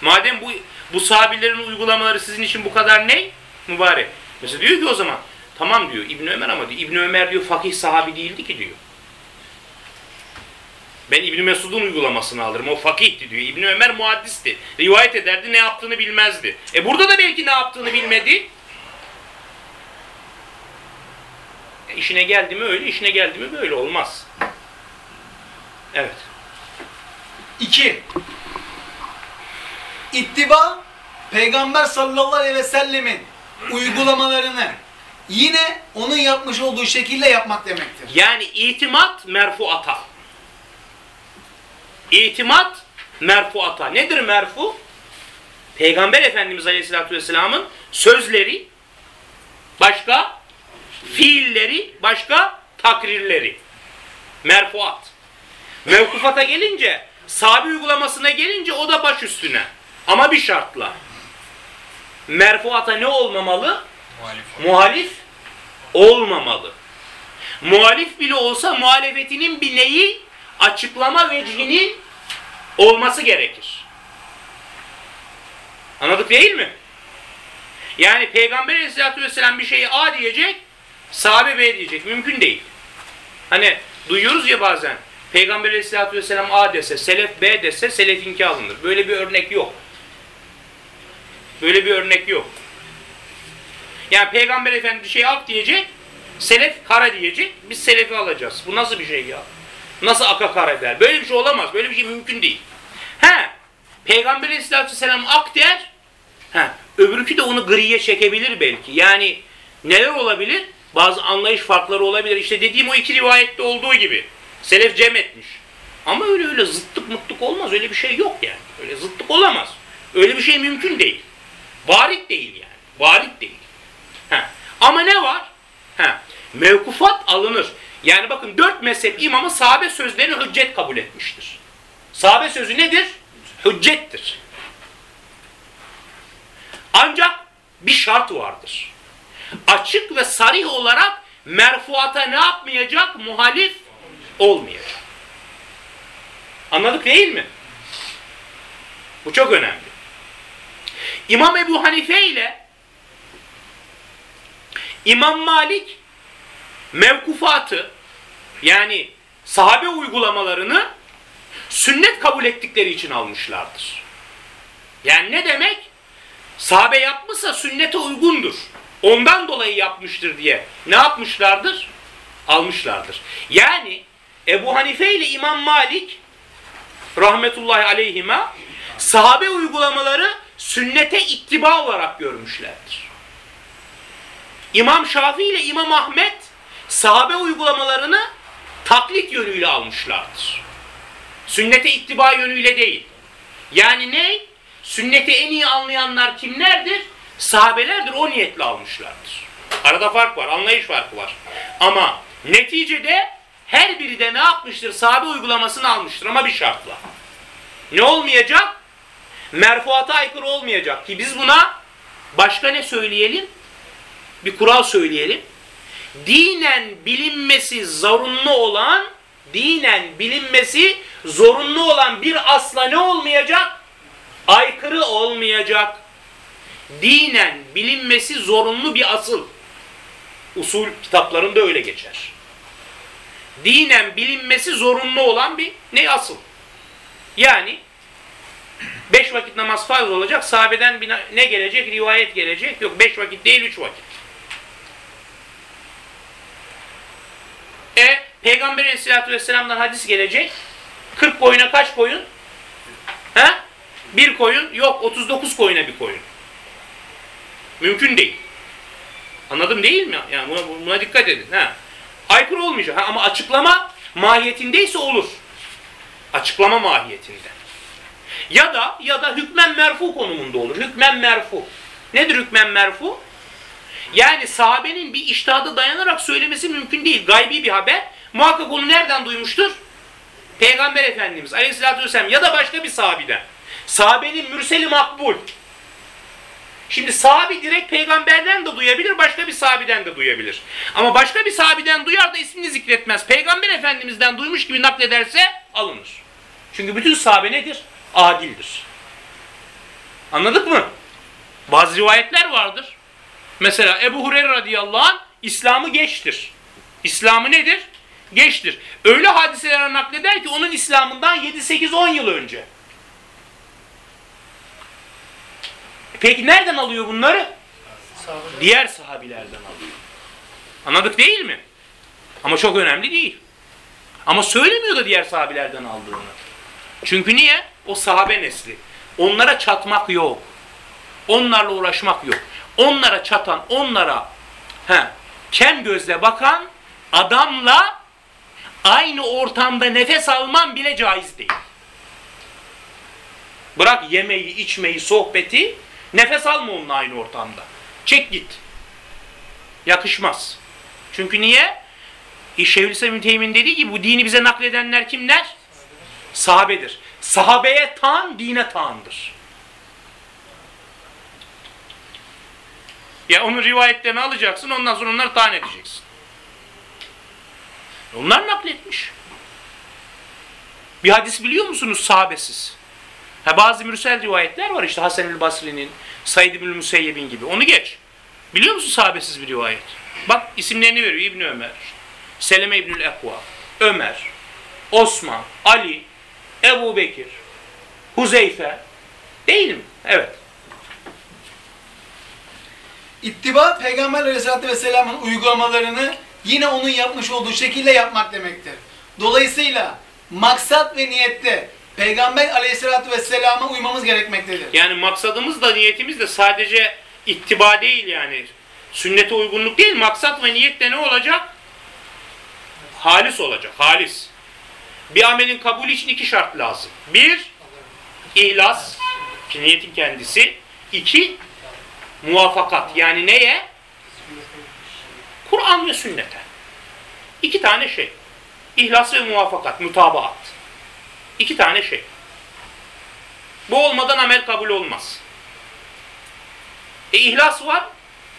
Madem bu bu sahabilerin uygulamaları sizin için bu kadar ne? Mübarek. Mesela diyor ki o zaman tamam diyor İbn Ömer ama diyor İbn Ömer diyor fakih sahabi değildi ki diyor. Ben İbn Mesud'un uygulamasını alırım. O fakihti diyor. İbn Ömer muhaddisti. Rivayet ederdi, ne yaptığını bilmezdi. E burada da belki ne yaptığını bilmedi. E işine geldi mi öyle, işine geldi mi böyle olmaz. Evet. 2. İttiba Peygamber sallallahu aleyhi ve sellemin uygulamalarını yine onun yapmış olduğu şekilde yapmak demektir. Yani itimat merfuata. İtimat merfuata. Nedir merfu? Peygamber Efendimiz Aleyhisselatü Vesselam'ın sözleri, başka fiilleri, başka takrirleri. Merfuat. Mevkufata gelince, sahabi uygulamasına gelince o da baş üstüne. Ama bir şartla. Merfuata ne olmamalı? Muhalif olmamalı. Muhalif bile olsa muhalefetinin bir neyi açıklama vecihinin olması gerekir. Anladık değil mi? Yani Peygamber Aleyhisselatü Vesselam bir şeyi A diyecek, sahabe B diyecek. Mümkün değil. Hani duyuyoruz ya bazen Peygamber aleyhissalatü vesselam A dese, selef B dese selefinki alınır. Böyle bir örnek yok. Böyle bir örnek yok. Yani Peygamber Efendi şey ak diyecek, selef kara diyecek, biz selefi alacağız. Bu nasıl bir şey ya? Nasıl aka kara der? Böyle bir şey olamaz, böyle bir şey mümkün değil. He, Peygamber Aleyhisselatü Vesselam ak der, he, öbürkü de onu griye çekebilir belki. Yani neler olabilir? Bazı anlayış farkları olabilir. İşte dediğim o iki rivayette olduğu gibi. Selef cem etmiş. Ama öyle öyle zıttık muttuk olmaz. Öyle bir şey yok yani. Öyle zıttık olamaz. Öyle bir şey mümkün değil. Varit değil yani. Varit değil. Ha. Ama ne var? Ha. Mevkufat alınır. Yani bakın dört mezhep imamı sahabe sözlerini hüccet kabul etmiştir. Sahabe sözü nedir? Hüccettir. Ancak bir şart vardır. Açık ve sarih olarak merfuata ne yapmayacak? Muhalif olmayacak. Anladık değil mi? Bu çok önemli. İmam Ebu Hanife ile İmam Malik mevkufatı yani sahabe uygulamalarını sünnet kabul ettikleri için almışlardır. Yani ne demek? Sahabe yapmışsa sünnete uygundur. Ondan dolayı yapmıştır diye ne yapmışlardır? Almışlardır. Yani Ebu Hanife ile İmam Malik rahmetullahi aleyhime sahabe uygulamaları sünnete ittiba olarak görmüşlerdir. İmam Şafii ile İmam Ahmet sahabe uygulamalarını taklit yönüyle almışlardır. Sünnete ittiba yönüyle değil. Yani ne? Sünneti en iyi anlayanlar kimlerdir? Sahabelerdir. O niyetle almışlardır. Arada fark var. Anlayış farkı var. Ama neticede her biri de ne yapmıştır? Sahabe uygulamasını almıştır ama bir şartla. Ne olmayacak? Merfuata aykırı olmayacak ki biz buna başka ne söyleyelim? Bir kural söyleyelim. Dinen bilinmesi zorunlu olan dinen bilinmesi zorunlu olan bir asla ne olmayacak? Aykırı olmayacak. Dinen bilinmesi zorunlu bir asıl. Usul kitaplarında öyle geçer. Dinen bilinmesi zorunlu olan bir ne asıl? Yani beş vakit namaz farz olacak. Sahabeden ne gelecek? Rivayet gelecek. Yok beş vakit değil üç vakit. E Peygamber Aleyhisselatü Vesselam'dan hadis gelecek. 40 koyuna kaç koyun? He? Bir koyun. Yok 39 koyuna bir koyun. Mümkün değil. Anladım değil mi? Yani buna, buna dikkat edin. Ha. Aykırı olmayacak. Ha, ama açıklama mahiyetindeyse olur. Açıklama mahiyetinde. Ya da ya da hükmen merfu konumunda olur. Hükmen merfu. Nedir hükmen merfu? Yani sahabenin bir iştihada dayanarak söylemesi mümkün değil. Gaybi bir haber. Muhakkak onu nereden duymuştur? Peygamber Efendimiz Aleyhisselatü Vesselam ya da başka bir sahabiden. Sahabenin mürseli makbul. Şimdi sahabi direkt peygamberden de duyabilir, başka bir sahabiden de duyabilir. Ama başka bir sahabiden duyar da ismini zikretmez. Peygamber Efendimiz'den duymuş gibi naklederse alınır. Çünkü bütün sahabe nedir? Adildir. Anladık mı? Bazı rivayetler vardır. Mesela Ebu Hureyre radıyallahu anh İslam'ı geçtir. İslam'ı nedir? Geçtir. Öyle hadiseler nakleder ki onun İslam'ından 7-8-10 yıl önce. Peki nereden alıyor bunları? Diğer sahabilerden alıyor. Anladık değil mi? Ama çok önemli değil. Ama söylemiyor da diğer sahabilerden aldığını. Çünkü niye? O sahabe nesli. Onlara çatmak yok. Onlarla uğraşmak yok. Onlara çatan, onlara he, kem gözle bakan adamla aynı ortamda nefes alman bile caiz değil. Bırak yemeği, içmeyi, sohbeti, nefes alma onunla aynı ortamda. Çek git. Yakışmaz. Çünkü niye? E, Şeyhülislam Teymin dediği gibi bu dini bize nakledenler kimler? Sahabedir. Sahabeye taan, dine taandır. Ya onun rivayetlerini alacaksın, ondan sonra onları taan edeceksin. Onlar nakletmiş. Bir hadis biliyor musunuz sahabesiz? Ha, bazı mürsel rivayetler var işte Hasan el Basri'nin, Said ibn Müseyyeb'in gibi. Onu geç. Biliyor musun sahabesiz bir rivayet? Bak isimlerini veriyor İbni Ömer, Seleme İbnül Ekva, Ömer, Osman, Ali, Ebu Bekir, Huzeyfe değil mi? Evet. İttiba Peygamber Aleyhisselatü Vesselam'ın uygulamalarını yine onun yapmış olduğu şekilde yapmak demektir. Dolayısıyla maksat ve niyette Peygamber Aleyhisselatü Vesselam'a uymamız gerekmektedir. Yani maksadımız da niyetimiz de sadece ittiba değil yani. Sünnete uygunluk değil. Maksat ve niyet de ne olacak? Halis olacak. Halis. Bir amelin kabulü için iki şart lazım. Bir, ihlas. Niyetin kendisi. İki, muvafakat. Yani neye? Kur'an ve sünnete. İki tane şey. İhlas ve muvaffakat, mutabaat. İki tane şey. Bu olmadan amel kabul olmaz. E ihlas var,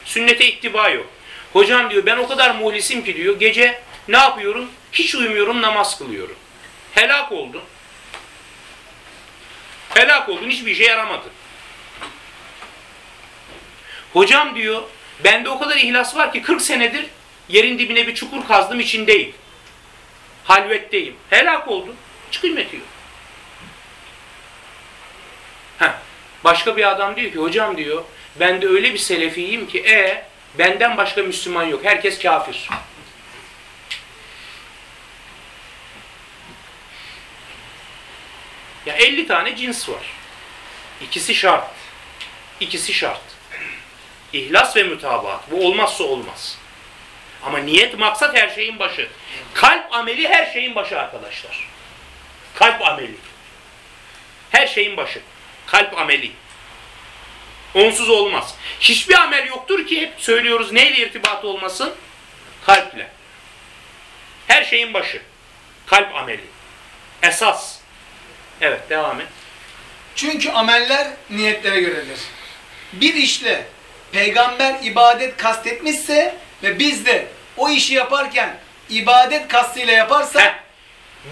sünnete ittiba yok. Hocam diyor ben o kadar muhlisim ki diyor gece ne yapıyorum? Hiç uyumuyorum namaz kılıyorum. Helak oldun. Helak oldun hiçbir işe yaramadı. Hocam diyor bende o kadar ihlas var ki 40 senedir yerin dibine bir çukur kazdım içindeyim. Halvetteyim. Helak oldun. Hiç kıymeti yok. Heh. Başka bir adam diyor ki hocam diyor ben de öyle bir selefiyim ki e benden başka Müslüman yok. Herkes kafir. Ya 50 tane cins var. İkisi şart. İkisi şart. İhlas ve mütabaat. Bu olmazsa olmaz. Ama niyet maksat her şeyin başı. Kalp ameli her şeyin başı arkadaşlar. Kalp ameli. Her şeyin başı. Kalp ameli. Onsuz olmaz. Hiçbir amel yoktur ki hep söylüyoruz neyle irtibatı olmasın? Kalple. Her şeyin başı. Kalp ameli. Esas. Evet devam et. Çünkü ameller niyetlere göredir. Bir işle peygamber ibadet kastetmişse ve biz de o işi yaparken ibadet kastıyla yaparsak Heh.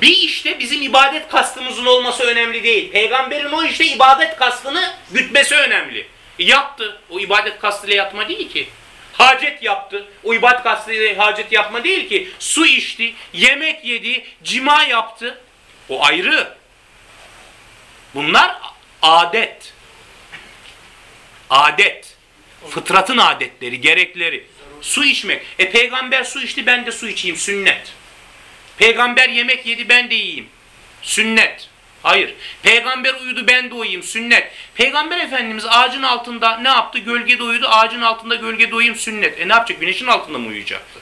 Bir işte bizim ibadet kastımızın olması önemli değil. Peygamberin o işte ibadet kastını gütmesi önemli. Yaptı. O ibadet kastıyla yatma değil ki. Hacet yaptı. O ibadet kastıyla hacet yapma değil ki. Su içti, yemek yedi, cima yaptı. O ayrı. Bunlar adet. Adet. Fıtratın adetleri, gerekleri. Su içmek. E peygamber su içti ben de su içeyim. Sünnet. Peygamber yemek yedi ben de yiyeyim. Sünnet. Hayır. Peygamber uyudu ben de uyuyayım. Sünnet. Peygamber Efendimiz ağacın altında ne yaptı? Gölgede uyudu. Ağacın altında gölgede uyuyayım. Sünnet. E ne yapacak? Güneşin altında mı uyuyacaktı?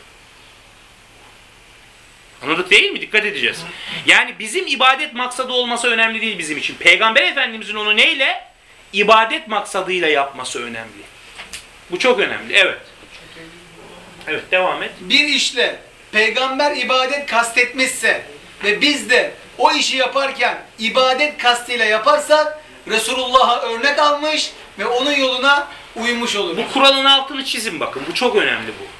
Anladık değil mi? Dikkat edeceğiz. Yani bizim ibadet maksadı olması önemli değil bizim için. Peygamber Efendimizin onu neyle? İbadet maksadıyla yapması önemli. Bu çok önemli. Evet. Evet devam et. bir işle peygamber ibadet kastetmişse ve biz de o işi yaparken ibadet kastıyla yaparsak Resulullah'a örnek almış ve onun yoluna uymuş oluruz. Bu kuralın altını çizin bakın. Bu çok önemli bu.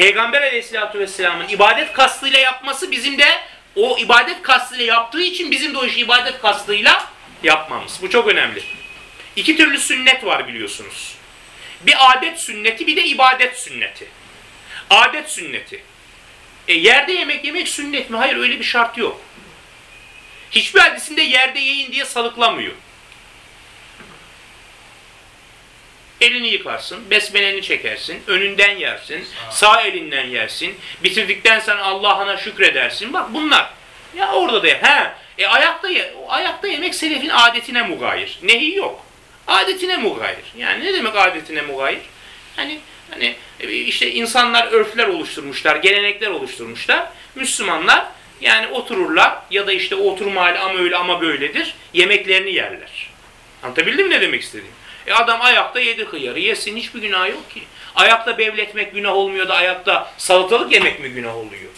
Peygamber aleyhissalatü vesselamın ibadet kastıyla yapması bizim de o ibadet kastıyla yaptığı için bizim de o işi ibadet kastıyla yapmamız. Bu çok önemli. İki türlü sünnet var biliyorsunuz. Bir adet sünneti bir de ibadet sünneti. Adet sünneti. E yerde yemek yemek sünnet mi? Hayır öyle bir şart yok. Hiçbir hadisinde yerde yiyin diye salıklamıyor. Elini yıkarsın, besmeleni çekersin, önünden yersin, sağ elinden yersin, bitirdikten sonra Allah'ına şükredersin. Bak bunlar. Ya orada da ye. He, e ayakta ye. Ayakta yemek selefin adetine mugayir. Nehi yok. Adetine mugayir. Yani ne demek adetine mugayir? Hani hani e, işte insanlar örfler oluşturmuşlar, gelenekler oluşturmuşlar. Müslümanlar yani otururlar ya da işte oturma hali ama öyle ama böyledir. Yemeklerini yerler. Anlatabildim mi ne demek istediğim? E adam ayakta yedi hıyarı yesin hiçbir günah yok ki. Ayakta bevletmek günah olmuyor da ayakta salatalık yemek mi günah oluyor?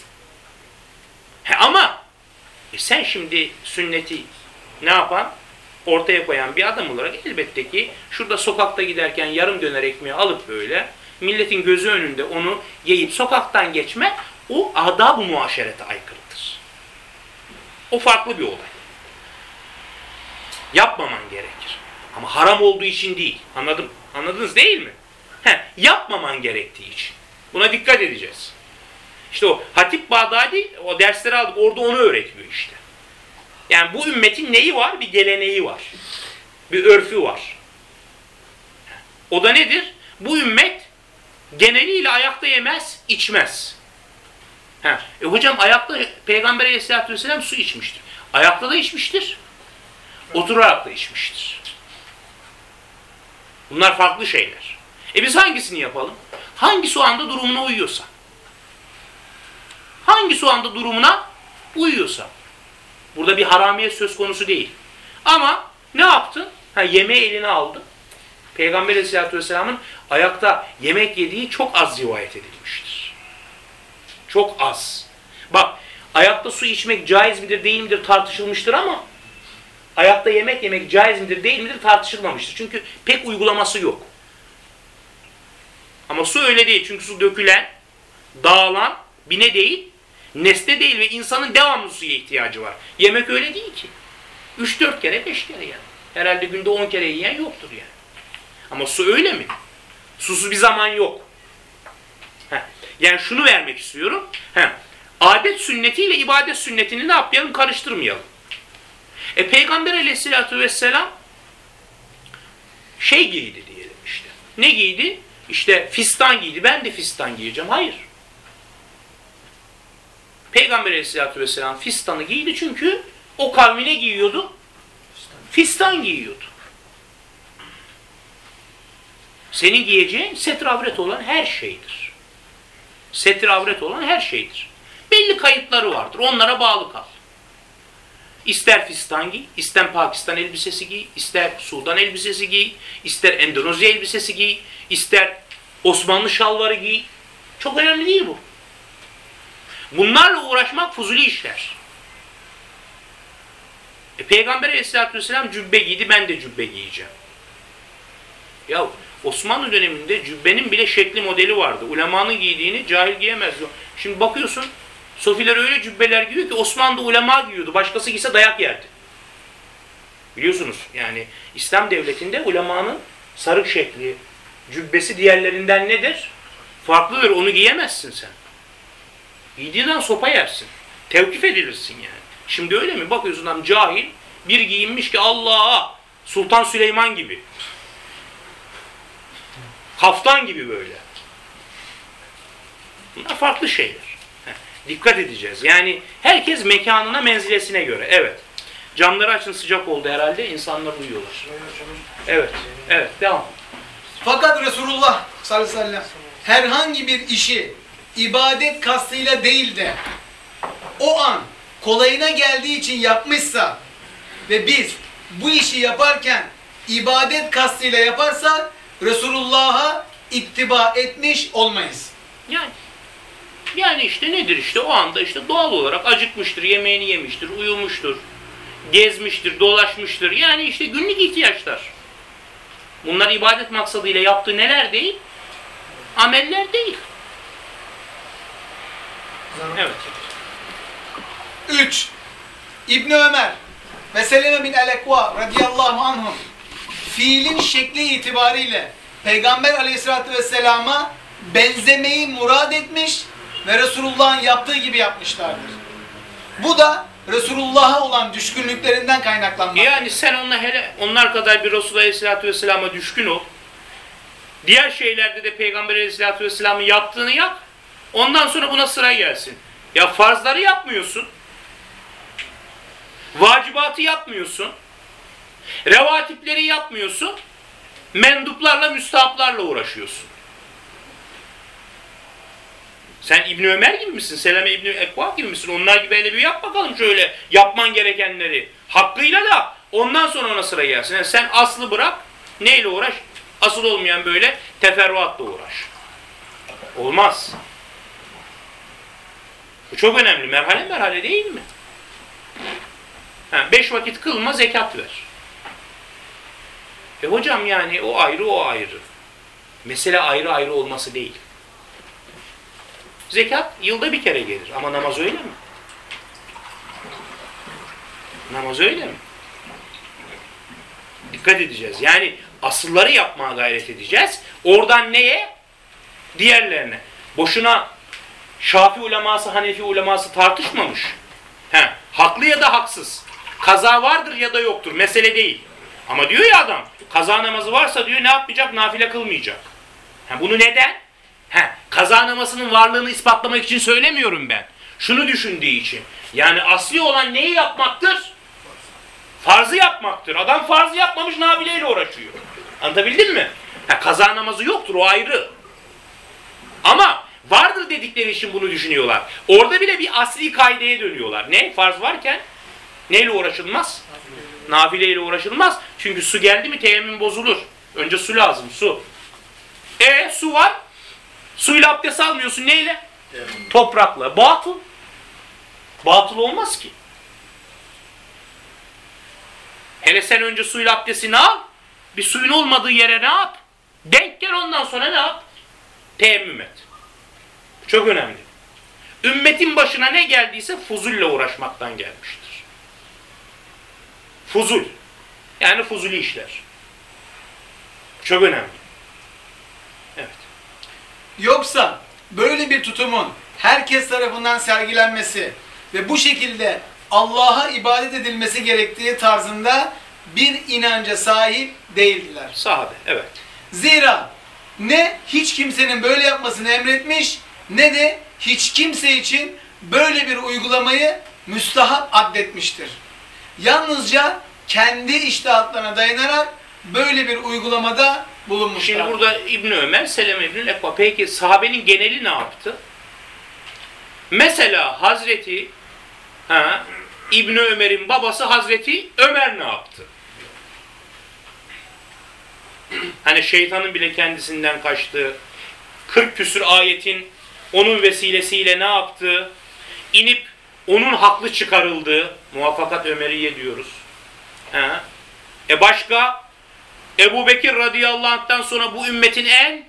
He ama e sen şimdi sünneti ne yapan? Ortaya koyan bir adam olarak elbette ki şurada sokakta giderken yarım döner ekmeği alıp böyle milletin gözü önünde onu yiyip sokaktan geçme o adab-ı muaşerete aykırıdır. O farklı bir olay. Yapmaman gerekir. Ama haram olduğu için değil. Anladım. Anladınız değil mi? He, yapmaman gerektiği için. Buna dikkat edeceğiz. İşte o Hatip Bağdadi o dersleri aldık orada onu öğretiyor işte. Yani bu ümmetin neyi var? Bir geleneği var. Bir örfü var. O da nedir? Bu ümmet geneliyle ayakta yemez, içmez. Ha. E hocam ayakta Peygamber Aleyhisselatü Vesselam su içmiştir. Ayakta da içmiştir. Oturarak da içmiştir. Bunlar farklı şeyler. E biz hangisini yapalım? Hangisi o anda durumuna uyuyorsa. Hangisi o anda durumuna uyuyorsa. Burada bir haramiyet söz konusu değil. Ama ne yaptı? Ha, yemeği eline aldı. Peygamber Aleyhisselatü Vesselam'ın ayakta yemek yediği çok az rivayet edilmiştir. Çok az. Bak ayakta su içmek caiz midir değil midir tartışılmıştır ama ayakta yemek yemek caiz midir değil midir tartışılmamıştır. Çünkü pek uygulaması yok. Ama su öyle değil. Çünkü su dökülen, dağılan, bine değil, nesne değil ve insanın devamlı suya ihtiyacı var. Yemek öyle değil ki. 3-4 kere, 5 kere yani. Herhalde günde 10 kere yiyen yoktur yani. Ama su öyle mi? Susuz bir zaman yok. Heh. Yani şunu vermek istiyorum. Heh. Adet sünnetiyle ibadet sünnetini ne yapmayalım? Karıştırmayalım. E Peygamber aleyhissalatü vesselam şey giydi diyelim işte. Ne giydi? İşte fistan giydi. Ben de fistan giyeceğim. Hayır. Peygamber aleyhissalatü vesselam fistanı giydi çünkü o kavmine giyiyordu? Fistan giyiyordu. Senin giyeceğin setir avret olan her şeydir. Setir avret olan her şeydir. Belli kayıtları vardır. Onlara bağlı kal. İster fistan giy, ister Pakistan elbisesi giy, ister Sudan elbisesi giy, ister Endonezya elbisesi giy, ister Osmanlı şalvarı giy. Çok önemli değil bu. Bunlarla uğraşmak fuzuli işler. E, Peygamber aleyhissalatü vesselam cübbe giydi, ben de cübbe giyeceğim. Ya Osmanlı döneminde cübbenin bile şekli modeli vardı. Ulemanın giydiğini cahil giyemez. Şimdi bakıyorsun Sofiler öyle cübbeler giyiyor ki Osmanlı ulema giyiyordu. Başkası giyse dayak yerdi. Biliyorsunuz yani İslam devletinde ulemanın sarık şekli, cübbesi diğerlerinden nedir? Farklıdır. Onu giyemezsin sen. Giydiğinden sopa yersin. Tevkif edilirsin yani. Şimdi öyle mi? Bakıyorsun adam cahil bir giyinmiş ki Allah Sultan Süleyman gibi. Kaftan gibi böyle. Bunlar farklı şeyler. Dikkat edeceğiz. Yani herkes mekanına, menzilesine göre. Evet. Camları açın sıcak oldu herhalde. İnsanlar uyuyorlar. Evet. Evet. Devam. Fakat Resulullah sallallahu aleyhi ve sellem herhangi bir işi ibadet kastıyla değil de o an kolayına geldiği için yapmışsa ve biz bu işi yaparken ibadet kastıyla yaparsak Resulullah'a ittiba etmiş olmayız. Yani yani işte nedir işte o anda işte doğal olarak acıkmıştır, yemeğini yemiştir, uyumuştur, gezmiştir, dolaşmıştır. Yani işte günlük ihtiyaçlar. Bunlar ibadet maksadıyla yaptığı neler değil? Ameller değil. Evet. 3. İbni Ömer ve Seleme bin el-Ekva radıyallahu anhum fiilin şekli itibariyle Peygamber aleyhissalatü vesselama benzemeyi murad etmiş ve Resulullah'ın yaptığı gibi yapmışlardır. Bu da Resulullah'a olan düşkünlüklerinden kaynaklanmaktadır. Yani sen onunla hele onlar kadar bir Resulullah Aleyhisselatü Vesselam'a düşkün ol. Diğer şeylerde de Peygamber Aleyhisselatü Vesselam'ın yaptığını yap. Ondan sonra buna sıra gelsin. Ya farzları yapmıyorsun. Vacibatı yapmıyorsun. Revatipleri yapmıyorsun. Menduplarla, müstahaplarla uğraşıyorsun. Sen İbni Ömer gibi misin? Seleme İbni Ekva gibi misin? Onlar gibi hele bir yap bakalım şöyle yapman gerekenleri. Hakkıyla da ondan sonra ona sıra gelsin. Yani sen aslı bırak. Neyle uğraş? Asıl olmayan böyle teferruatla uğraş. Olmaz. Bu çok önemli. Merhale merhale değil mi? Ha, beş vakit kılma zekat ver. E hocam yani o ayrı o ayrı. Mesele ayrı ayrı olması değil. Zekat yılda bir kere gelir ama namaz öyle mi? Namaz öyle mi? Dikkat edeceğiz. Yani asılları yapmaya gayret edeceğiz. Oradan neye? Diğerlerine. Boşuna Şafi uleması, Hanefi uleması tartışmamış. He, haklı ya da haksız. Kaza vardır ya da yoktur. Mesele değil. Ama diyor ya adam, kaza namazı varsa diyor ne yapmayacak? Nafile kılmayacak. Ha, bunu neden? Ha, kaza namazının varlığını ispatlamak için söylemiyorum ben. Şunu düşündüğü için. Yani asli olan neyi yapmaktır? Farzı yapmaktır. Adam farzı yapmamış nafileyle uğraşıyor. Anlatabildim mi? Ha, kaza namazı yoktur o ayrı. Ama vardır dedikleri için bunu düşünüyorlar. Orada bile bir asli kaideye dönüyorlar. Ne? Farz varken neyle uğraşılmaz? Nafileyle uğraşılmaz. Çünkü su geldi mi teyemmüm bozulur. Önce su lazım su. E su var. Suyla abdest almıyorsun neyle? Toprakla. Batıl. Batıl olmaz ki. Hele sen önce suyla abdestini al. Bir suyun olmadığı yere ne yap? Denk gel ondan sonra ne yap? Teyemmüm et. Çok önemli. Ümmetin başına ne geldiyse fuzulle uğraşmaktan gelmiştir. Fuzul. Yani fuzuli işler. Çok önemli. Yoksa böyle bir tutumun herkes tarafından sergilenmesi ve bu şekilde Allah'a ibadet edilmesi gerektiği tarzında bir inanca sahip değildiler. Sahabe. Evet. Zira ne hiç kimsenin böyle yapmasını emretmiş ne de hiç kimse için böyle bir uygulamayı müstahap addetmiştir. Yalnızca kendi iştihatlarına dayanarak böyle bir uygulamada bulunmuşlar. Şimdi burada İbn Ömer, Seleme İbn Ekva. Peki sahabenin geneli ne yaptı? Mesela Hazreti ha, İbn Ömer'in babası Hazreti Ömer ne yaptı? Hani şeytanın bile kendisinden kaçtığı 40 küsür ayetin onun vesilesiyle ne yaptı? İnip onun haklı çıkarıldığı muvaffakat Ömeriye diyoruz. Ha? E başka Ebu Bekir radıyallahu anh'tan sonra bu ümmetin en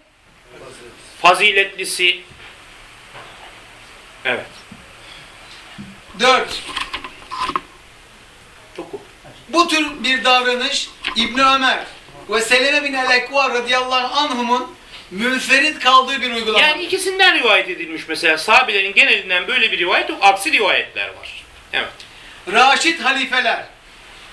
faziletlisi. Evet. 4. Oku. Bu tür bir davranış İbn Ömer ve Seleme bin el-Ekva radıyallahu anhumun münferit kaldığı bir uygulama. Yani ikisinden rivayet edilmiş mesela. Sahabelerin genelinden böyle bir rivayet yok. Aksi rivayetler var. Evet. Raşid halifeler,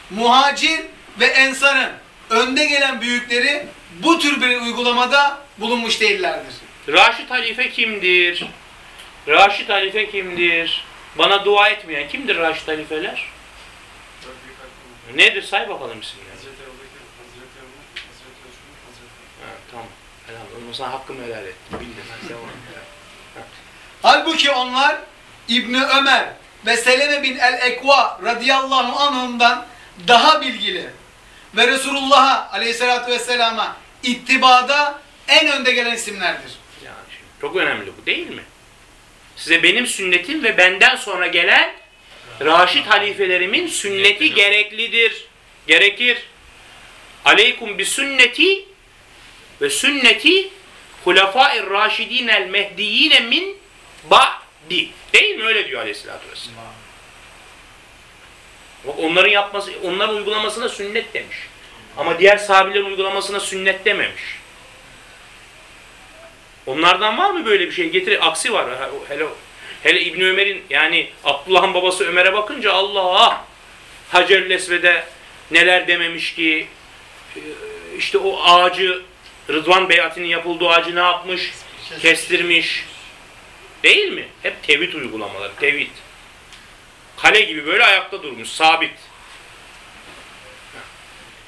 muhacir ve ensarın önde gelen büyükleri bu tür bir uygulamada bulunmuş değillerdir. Raşid halife kimdir? Raşid halife kimdir? Bana dua etmeyen kimdir Raşid halifeler? Nedir? Say bakalım isimleri. Hazreti Ebubekir, Hazreti Ömer, Hazreti Osman, Hazreti Ha, tamam. Helal. O zaman hakkımı helal ettim. Bildim. Devam. Halbuki onlar İbni Ömer ve Seleme bin el-Ekva radıyallahu anhumdan daha bilgili ve Resulullah'a aleyhissalatü vesselama ittibada en önde gelen isimlerdir. Yani çok önemli bu değil mi? Size benim sünnetim ve benden sonra gelen Raşid halifelerimin sünneti gereklidir. Gerekir. Aleykum bi sünneti ve sünneti hulefâir raşidînel mehdiyîne min ba'di. Değil mi? Öyle diyor aleyhissalatü vesselam. Onların yapması, onların uygulamasına sünnet demiş. Ama diğer sahabelerin uygulamasına sünnet dememiş. Onlardan var mı böyle bir şey? Getir aksi var. Hele hele İbn Ömer'in yani Abdullah'ın babası Ömer'e bakınca Allah Hacer Lesve'de neler dememiş ki Ee, işte o ağacı Rıdvan Beyati'nin yapıldığı ağacı ne yapmış? Kestirmiş. Değil mi? Hep tevhid uygulamaları. Tevhid. Kale gibi böyle ayakta durmuş. Sabit.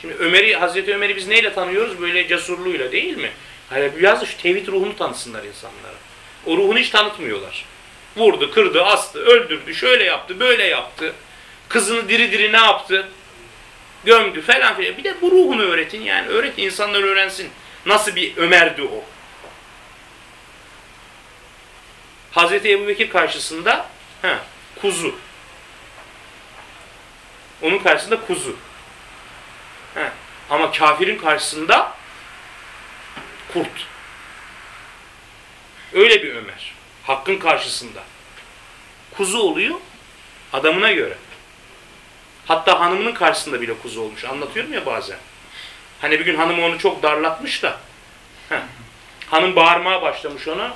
Şimdi Ömer'i, Hazreti Ömer'i biz neyle tanıyoruz? Böyle cesurluğuyla değil mi? Hani biraz da şu tevhid ruhunu tanısınlar insanlara. O ruhunu hiç tanıtmıyorlar. Vurdu, kırdı, astı, öldürdü, şöyle yaptı, böyle yaptı. Kızını diri diri ne yaptı? Gömdü falan filan. Bir de bu ruhunu öğretin yani. Öğret insanlar öğrensin. Nasıl bir Ömer'di o? Hazreti Ebu Bekir karşısında he, kuzu. Onun karşısında kuzu. He. Ama kafirin karşısında kurt. Öyle bir Ömer. Hakkın karşısında. Kuzu oluyor adamına göre. Hatta hanımının karşısında bile kuzu olmuş. Anlatıyorum ya bazen. Hani bir gün hanım onu çok darlatmış da. heh, Hanım bağırmaya başlamış ona.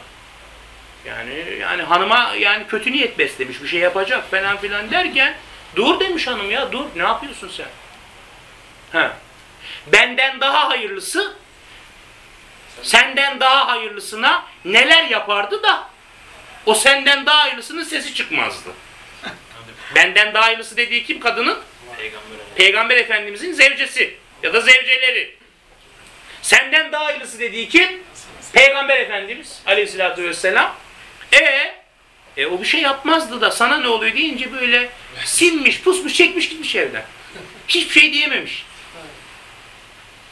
Yani yani hanıma yani kötü niyet beslemiş bir şey yapacak falan filan derken dur demiş hanım ya dur ne yapıyorsun sen? Ha. Benden daha hayırlısı senden daha hayırlısına neler yapardı da o senden daha hayırlısının sesi çıkmazdı. Benden daha hayırlısı dediği kim kadının? Peygamber Efendimizin zevcesi ya da zevceleri. Senden daha hayırlısı dediği kim? Peygamber Efendimiz Aleyhisselatü vesselam. E, e o bir şey yapmazdı da sana ne oluyor deyince böyle sinmiş, pusmuş, çekmiş gitmiş evden. Hiçbir şey diyememiş.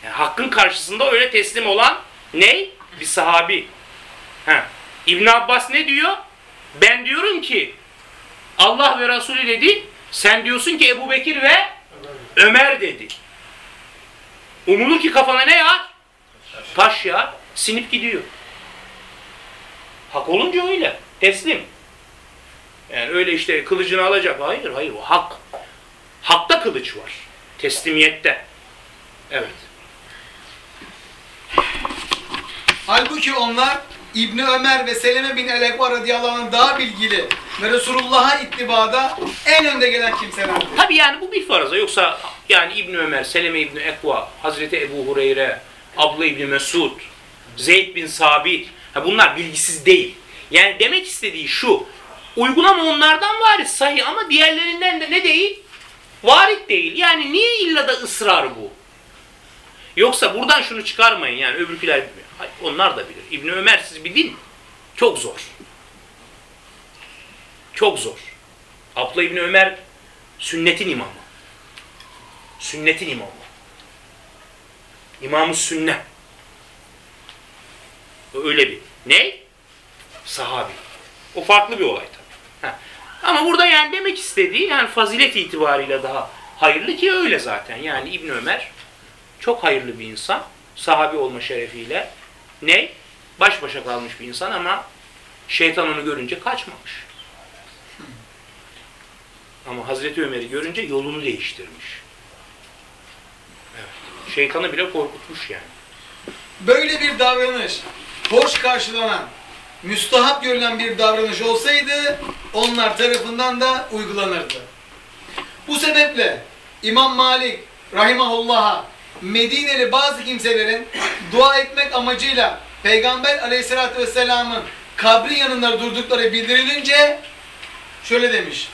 Yani hakkın karşısında öyle teslim olan ne? Bir sahabi. Ha. İbn Abbas ne diyor? Ben diyorum ki Allah ve Resulü dedi. Sen diyorsun ki Ebu Bekir ve Ömer dedi. Umulur ki kafana ne yağar? Taş yağar. Sinip gidiyor. Hak olunca öyle. Teslim. Yani öyle işte kılıcını alacak. Hayır hayır o hak. Hakta kılıç var. Teslimiyette. Evet. Halbuki onlar İbni Ömer ve Seleme bin El-Ekva radıyallahu anh daha bilgili ve Resulullah'a ittibada en önde gelen kimselerdi. Tabi yani bu bir faraza. Yoksa yani İbni Ömer, Seleme İbni Ekva, Hazreti Ebu Hureyre, Abla İbni Mesud, Zeyd bin Sabit. Ha bunlar bilgisiz değil. Yani demek istediği şu. Uygulama onlardan varit sahih ama diğerlerinden de ne değil? Varit değil. Yani niye illa da ısrar bu? Yoksa buradan şunu çıkarmayın yani öbürküler bilmiyor. Hayır, onlar da bilir. İbni Ömer siz bilin. Çok zor. Çok zor. Abla İbni Ömer sünnetin imamı. Sünnetin imamı. İmam-ı sünnet. Öyle bir. Ne? Sahabi. O farklı bir olay tabii. Ha. Ama burada yani demek istediği yani fazilet itibariyle daha hayırlı ki öyle zaten. Yani İbn Ömer çok hayırlı bir insan. Sahabi olma şerefiyle. Ne? Baş başa kalmış bir insan ama şeytan onu görünce kaçmamış. Ama Hazreti Ömer'i görünce yolunu değiştirmiş. Evet. Şeytanı bile korkutmuş yani. Böyle bir davranış hoş karşılanan, müstahap görülen bir davranış olsaydı onlar tarafından da uygulanırdı. Bu sebeple İmam Malik rahimahullah'a Medineli bazı kimselerin dua etmek amacıyla Peygamber aleyhissalatü vesselamın kabri yanında durdukları bildirilince şöyle demiş.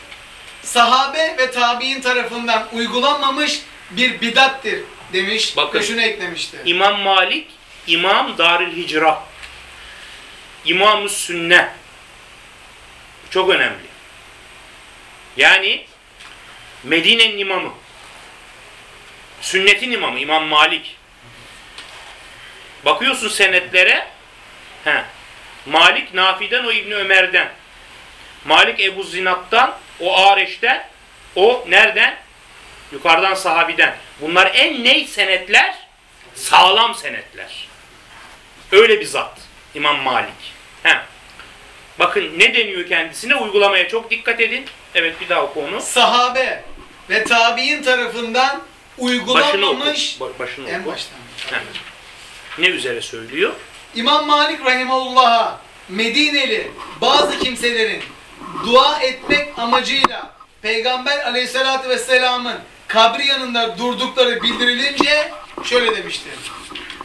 Sahabe ve tabi'in tarafından uygulanmamış bir bidattir demiş Bakın. ve şunu eklemişti. İmam Malik, İmam Darül Hicra. İmam-ı Sünne. Çok önemli. Yani Medine'nin imamı. Sünnetin imamı İmam Malik. Bakıyorsun senetlere. He. Malik Nafi'den o İbni Ömer'den. Malik Ebu Zinat'tan, o Areş'ten, o nereden? Yukarıdan sahabiden. Bunlar en ney senetler? Sağlam senetler. Öyle bir zat. İmam Malik. He. Bakın ne deniyor kendisine? Uygulamaya çok dikkat edin. Evet bir daha oku onu. sahabe ve tabi'in tarafından Başını oku. uygulanmamış Ba- Başını en oku. baştan. He. Ne üzere söylüyor? İmam Malik rahimahullah'a Medineli bazı kimselerin dua etmek amacıyla Peygamber aleyhissalatü vesselamın kabri yanında durdukları bildirilince şöyle demişti.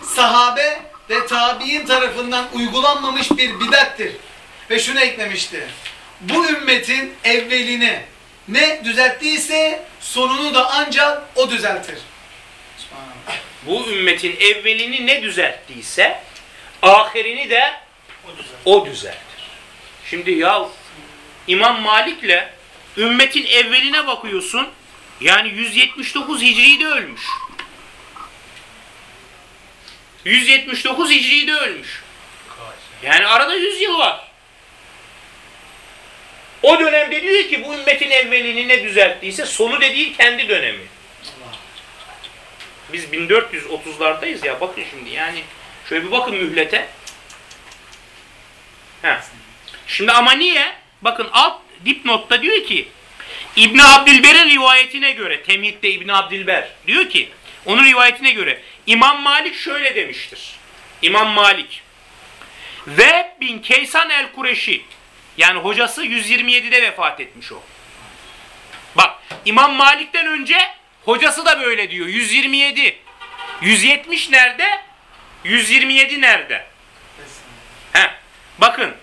Sahabe ve tabi'in tarafından uygulanmamış bir bidattir. Ve şunu eklemişti. Bu ümmetin evvelini ne düzelttiyse sonunu da ancak o düzeltir. Bu ümmetin evvelini ne düzelttiyse ahirini de o düzeltir. Şimdi ya İmam Malik'le ümmetin evveline bakıyorsun. Yani 179 Hicri'de ölmüş. 179 Hicri'de ölmüş. Yani arada 100 yıl var. O dönemde diyor ki bu ümmetin evvelini ne düzelttiyse sonu dediği kendi dönemi. Biz 1430'lardayız ya bakın şimdi yani şöyle bir bakın mühlete. Heh. Şimdi ama niye? Bakın alt dipnotta diyor ki İbn Abdülber'in rivayetine göre Temhid'de İbn Abdülber diyor ki onun rivayetine göre İmam Malik şöyle demiştir. İmam Malik Ve bin Keysan el Kureşi. Yani hocası 127'de vefat etmiş o. Bak İmam Malik'ten önce hocası da böyle diyor. 127. 170 nerede? 127 nerede? He. Bakın.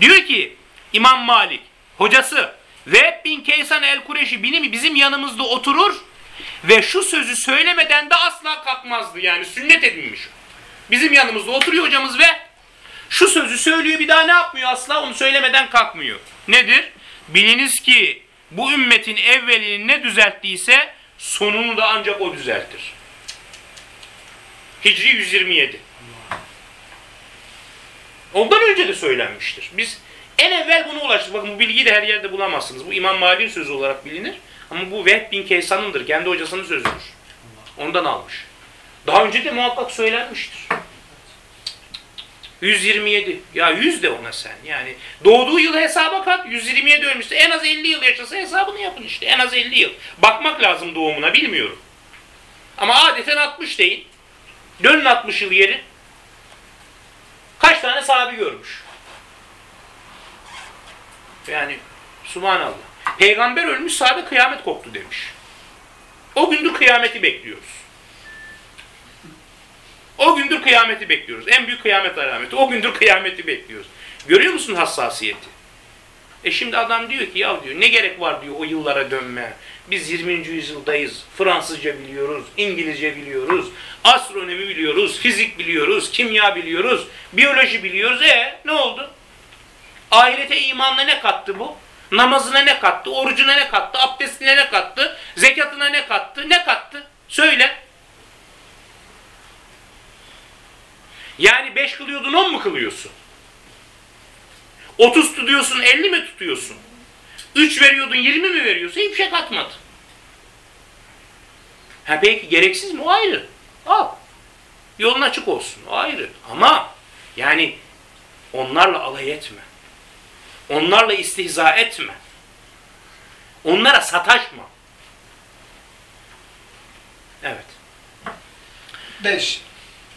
Diyor ki İmam Malik hocası ve bin Keysan el Kureşi benim bizim yanımızda oturur ve şu sözü söylemeden de asla kalkmazdı. Yani sünnet edinmiş. Bizim yanımızda oturuyor hocamız ve şu sözü söylüyor bir daha ne yapmıyor asla onu söylemeden kalkmıyor. Nedir? Biliniz ki bu ümmetin evvelini ne düzelttiyse sonunu da ancak o düzeltir. Hicri 127. Ondan önce de söylenmiştir. Biz en evvel buna ulaştık. Bakın bu bilgiyi de her yerde bulamazsınız. Bu İmam Malik'in sözü olarak bilinir. Ama bu Vehb bin Keysan'ındır. Kendi hocasının sözüdür. Ondan almış. Daha önce de muhakkak söylenmiştir. 127. Ya 100 de ona sen. Yani doğduğu yıl hesaba kat. 127 ölmüşse en az 50 yıl yaşasa hesabını yapın işte. En az 50 yıl. Bakmak lazım doğumuna bilmiyorum. Ama adeten 60 değil. Dönün 60 yıl yeri. Kaç tane sahabi görmüş? Yani subhanallah. Peygamber ölmüş sahabe kıyamet koptu demiş. O gündür kıyameti bekliyoruz. O gündür kıyameti bekliyoruz. En büyük kıyamet alameti. O gündür kıyameti bekliyoruz. Görüyor musun hassasiyeti? E şimdi adam diyor ki ya diyor ne gerek var diyor o yıllara dönme. Biz 20. yüzyıldayız. Fransızca biliyoruz, İngilizce biliyoruz, astronomi biliyoruz, fizik biliyoruz, kimya biliyoruz, biyoloji biliyoruz. E ne oldu? Ahirete imanla ne kattı bu? Namazına ne kattı? Orucuna ne kattı? Abdestine ne kattı? Zekatına ne kattı? Ne kattı? Söyle. Yani 5 kılıyordun 10 mu kılıyorsun? 30 tutuyorsun 50 mi tutuyorsun? 3 veriyordun 20 mi veriyorsun? Hiçbir şey katmadı. Ha belki gereksiz mi? O ayrı. Al. Yolun açık olsun. O ayrı. Ama yani onlarla alay etme. Onlarla istihza etme. Onlara sataşma. Evet. 5.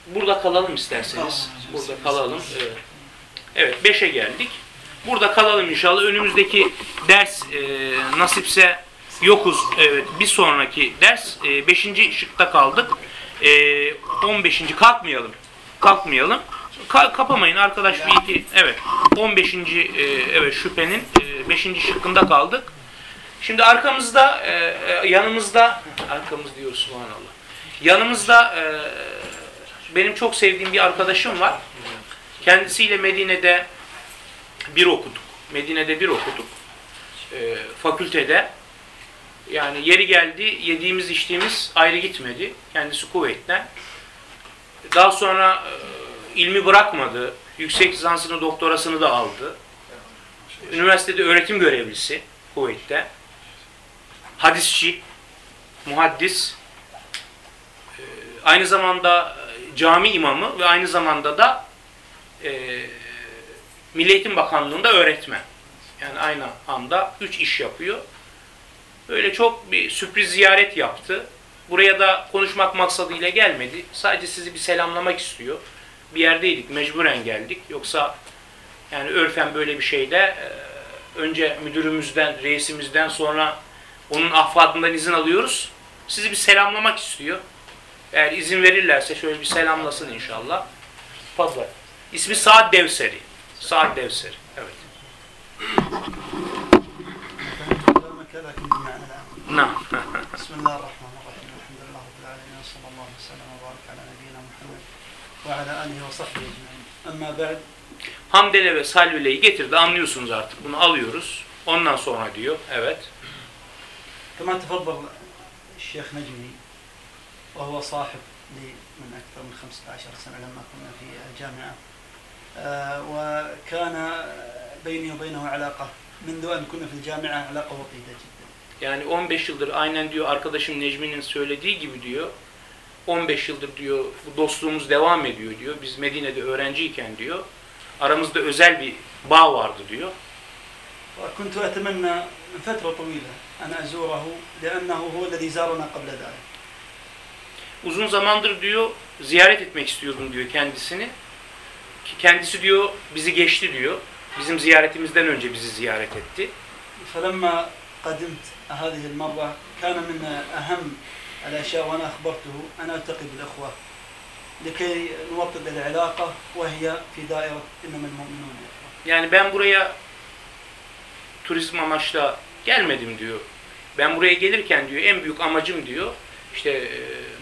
Burada kalalım isterseniz. Burada kalalım. Evet. 5'e geldik. Burada kalalım inşallah. Önümüzdeki ders e, nasipse yokuz. Evet, bir sonraki ders 5. şıkta kaldık. E, 15. kalkmayalım. Kalkmayalım. Ka- kapamayın arkadaş bir iki. Evet. 15. e, evet şüphenin 5. şıkkında kaldık. Şimdi arkamızda e, e, yanımızda arkamız diyoruz subhanallah. Yanımızda e, benim çok sevdiğim bir arkadaşım var. Kendisiyle Medine'de bir okuduk. Medine'de bir okuduk. Ee, fakültede. Yani yeri geldi, yediğimiz içtiğimiz ayrı gitmedi. Kendisi kuvvetten. Daha sonra e, ilmi bırakmadı. Yüksek lisansını, doktorasını da aldı. Üniversitede öğretim görevlisi kuvvette. Hadisçi, muhaddis. Ee, aynı zamanda e, cami imamı ve aynı zamanda da e, Milli Eğitim Bakanlığı'nda öğretmen. Yani aynı anda üç iş yapıyor. Böyle çok bir sürpriz ziyaret yaptı. Buraya da konuşmak maksadıyla gelmedi. Sadece sizi bir selamlamak istiyor bir yerdeydik, mecburen geldik. Yoksa yani örfen böyle bir şeyde e, önce müdürümüzden, reisimizden sonra onun ahfadından izin alıyoruz. Sizi bir selamlamak istiyor. Eğer izin verirlerse şöyle bir selamlasın inşallah. Fadla. İsmi Saad Devseri. Saad Devseri. Evet. Bismillahirrahmanirrahim. Elhamdülillahi Rabbil alemin. Sallallahu aleyhi ve sellem ve barik ala nebiyyina Muhammed وصلى الله وسلم وبارك على نبينا محمد وعلى اله وصحبه اجمعين اما بعد Hamdele ve Salvile'yi getirdi. Anlıyorsunuz artık. Bunu alıyoruz. Ondan sonra diyor. Evet. كما تفضل الشيخ نجمي وهو صاحب لي من اكثر من 15 سنه لما كنا في الجامعه آه، وكان بيني وبينه علاقه منذ ان كنا في الجامعه علاقه وطيده جدا Yani 15 yıldır aynen diyor arkadaşım Necmi'nin söylediği gibi diyor. 15 yıldır diyor bu dostluğumuz devam ediyor diyor. Biz Medine'de öğrenciyken diyor. Aramızda özel bir bağ vardı diyor. وكنت أتمنى من فترة طويلة أن أزوره لأنه هو الذي زارنا قبل ذلك Uzun zamandır diyor ziyaret etmek istiyordum diyor kendisini. ki kendisi diyor bizi geçti diyor. Bizim ziyaretimizden önce bizi ziyaret etti. فلما قدمت هذه المرة كان من أهم الأشياء وأنا أخبرته أن ألتقي بالأخوة لكي نوطد العلاقة وهي في دائرة إنما المؤمنون إخوة. Yani ben buraya turizm amaçla gelmedim diyor. Ben buraya gelirken diyor en büyük amacım diyor işte e,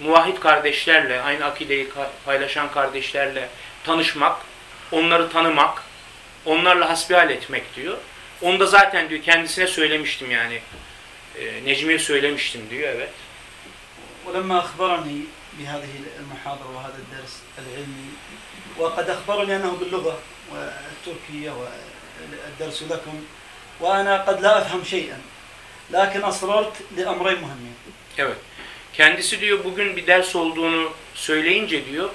muvahhid kardeşlerle, aynı akideyi ka- paylaşan kardeşlerle tanışmak, onları tanımak, onlarla hasbihal etmek diyor. Onu da zaten diyor kendisine söylemiştim yani. E, Necmi'ye söylemiştim diyor evet. ولما أخبرني بهذه المحاضرة وهذا الدرس العلمي وقد أخبرني أنه باللغة التركية والدرس لكم وأنا قد لا أفهم شيئا لكن أصررت لأمرين مهمين Evet. Kendisi diyor bugün bir ders olduğunu söyleyince diyor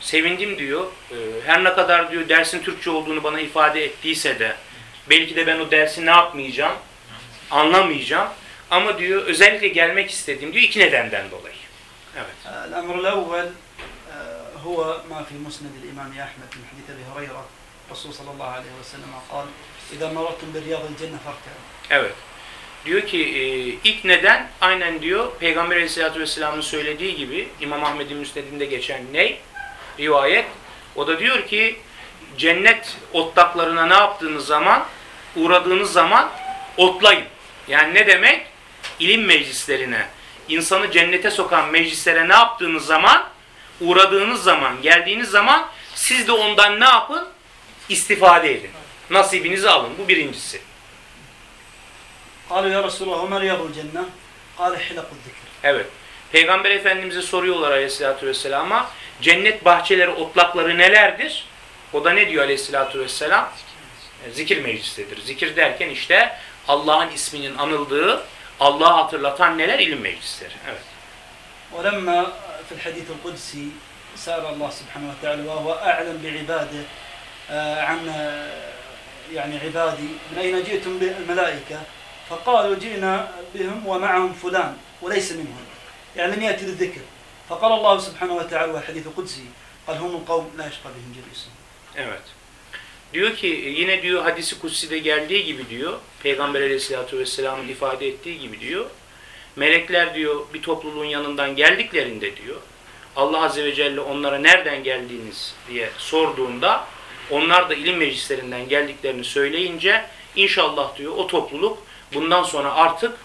sevindim diyor. Ee, Her ne kadar diyor dersin Türkçe olduğunu bana ifade ettiyse de belki de ben o dersi ne yapmayacağım? Anlamayacağım. Ama diyor özellikle gelmek istedim diyor iki nedenden dolayı. Evet. الأمر الأول آه، هو ما في مسند الإمام أحمد من حديث أبي هريرة الرسول صلى الله عليه وسلم قال إذا مررتم برياض الجنة فاركعوا Evet. Diyor ki e, ilk neden aynen diyor Peygamber Aleyhisselatü Vesselam'ın söylediği gibi İmam Ahmed'in müsnedinde geçen ne? Rivayet. O da diyor ki cennet otlaklarına ne yaptığınız zaman uğradığınız zaman otlayın. Yani ne demek? İlim meclislerine, insanı cennete sokan meclislere ne yaptığınız zaman uğradığınız zaman, geldiğiniz zaman siz de ondan ne yapın? İstifade edin. Nasibinizi alın. Bu birincisi. قالوا يا رسول الله وما رياض الجنة قال حلق الذكر Evet. Peygamber Efendimiz'e soruyorlar Aleyhisselatü Vesselam'a cennet bahçeleri, otlakları nelerdir? O da ne diyor Aleyhisselatü Vesselam? E, Zikir meclisidir. Zikir derken işte Allah'ın isminin anıldığı, Allah'ı hatırlatan neler? İlim meclisleri. Evet. ولما في الحديث القدسي سأل الله سبحانه وتعالى وهو أعلم بعباده آه، عن آه، يعني عبادي من أين جئتم بالملائكة فقالوا جئنا بهم ومعهم فلان وليس منهم يعني لم يأتي للذكر فقال الله سبحانه وتعالى والحديث القدسي قال هم القوم لا يشقى بهم جليسهم Evet. Diyor ki yine diyor hadisi kutsi'de geldiği gibi diyor Peygamber Aleyhisselatü Vesselam'ın ifade ettiği gibi diyor melekler diyor bir topluluğun yanından geldiklerinde diyor Allah Azze ve Celle onlara nereden geldiğiniz diye sorduğunda onlar da ilim meclislerinden geldiklerini söyleyince inşallah diyor o topluluk bundan sonra artık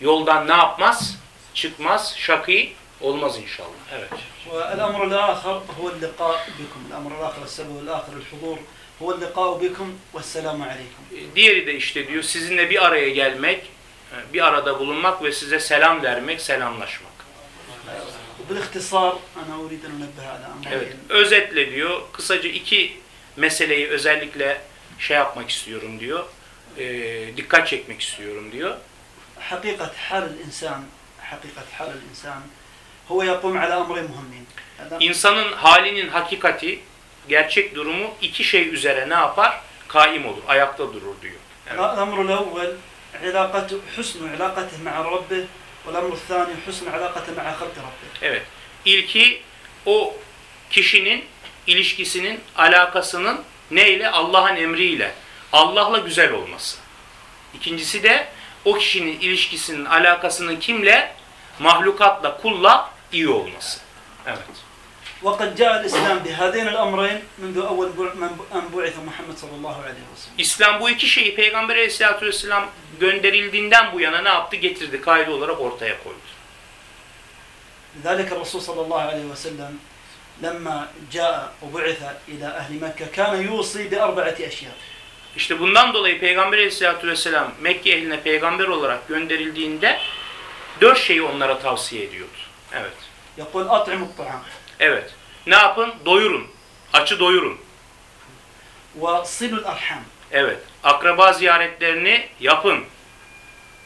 yoldan ne yapmaz? Çıkmaz, şakî olmaz inşallah. Evet. والأمر الآخر هو اللقاء بكم الأمر الآخر السبب الآخر الحضور ee, diğeri de işte diyor sizinle bir araya gelmek, e, bir arada bulunmak ve size selam vermek, selamlaşmak. Evet, özetle diyor, kısaca iki meseleyi özellikle şey yapmak istiyorum diyor, e, dikkat çekmek istiyorum diyor. Hakikat hal insan, hakikat hal insan, huve yapum ala amri muhimmin. İnsanın halinin hakikati, gerçek durumu iki şey üzere ne yapar? Kaim olur, ayakta durur diyor. Evet. الأمر الأول علاقته حسن علاقته مع ربه والأمر الثاني حسن علاقته مع خلق ربه Evet. İlki o kişinin ilişkisinin, alakasının neyle? Allah'ın emriyle. Allah'la güzel olması. İkincisi de o kişinin ilişkisinin, alakasının kimle? Mahlukatla, kulla iyi olması. Evet. وقد جاء الإسلام بهذين الأمرين منذ أول بع- من أن بعث محمد صلى الله عليه وسلم İslam bu iki şeyi Peygamber Aleyhisselatü Vesselam gönderildiğinden bu yana ne yaptı? Getirdi, kaydı olarak ortaya koydu. لذلك الرسول صلى الله عليه وسلم لما جاء وبعث إلى أهل مكة كان يوصي بأربعة أشياء İşte bundan dolayı Peygamber Aleyhisselatü Vesselam Mekke ehline peygamber olarak gönderildiğinde dört şeyi onlara tavsiye ediyordu. Evet. يقول أطعموا الطعام Evet. Ne yapın? Doyurun. Açı doyurun. وصلوا الأرحام Evet. Akraba ziyaretlerini yapın.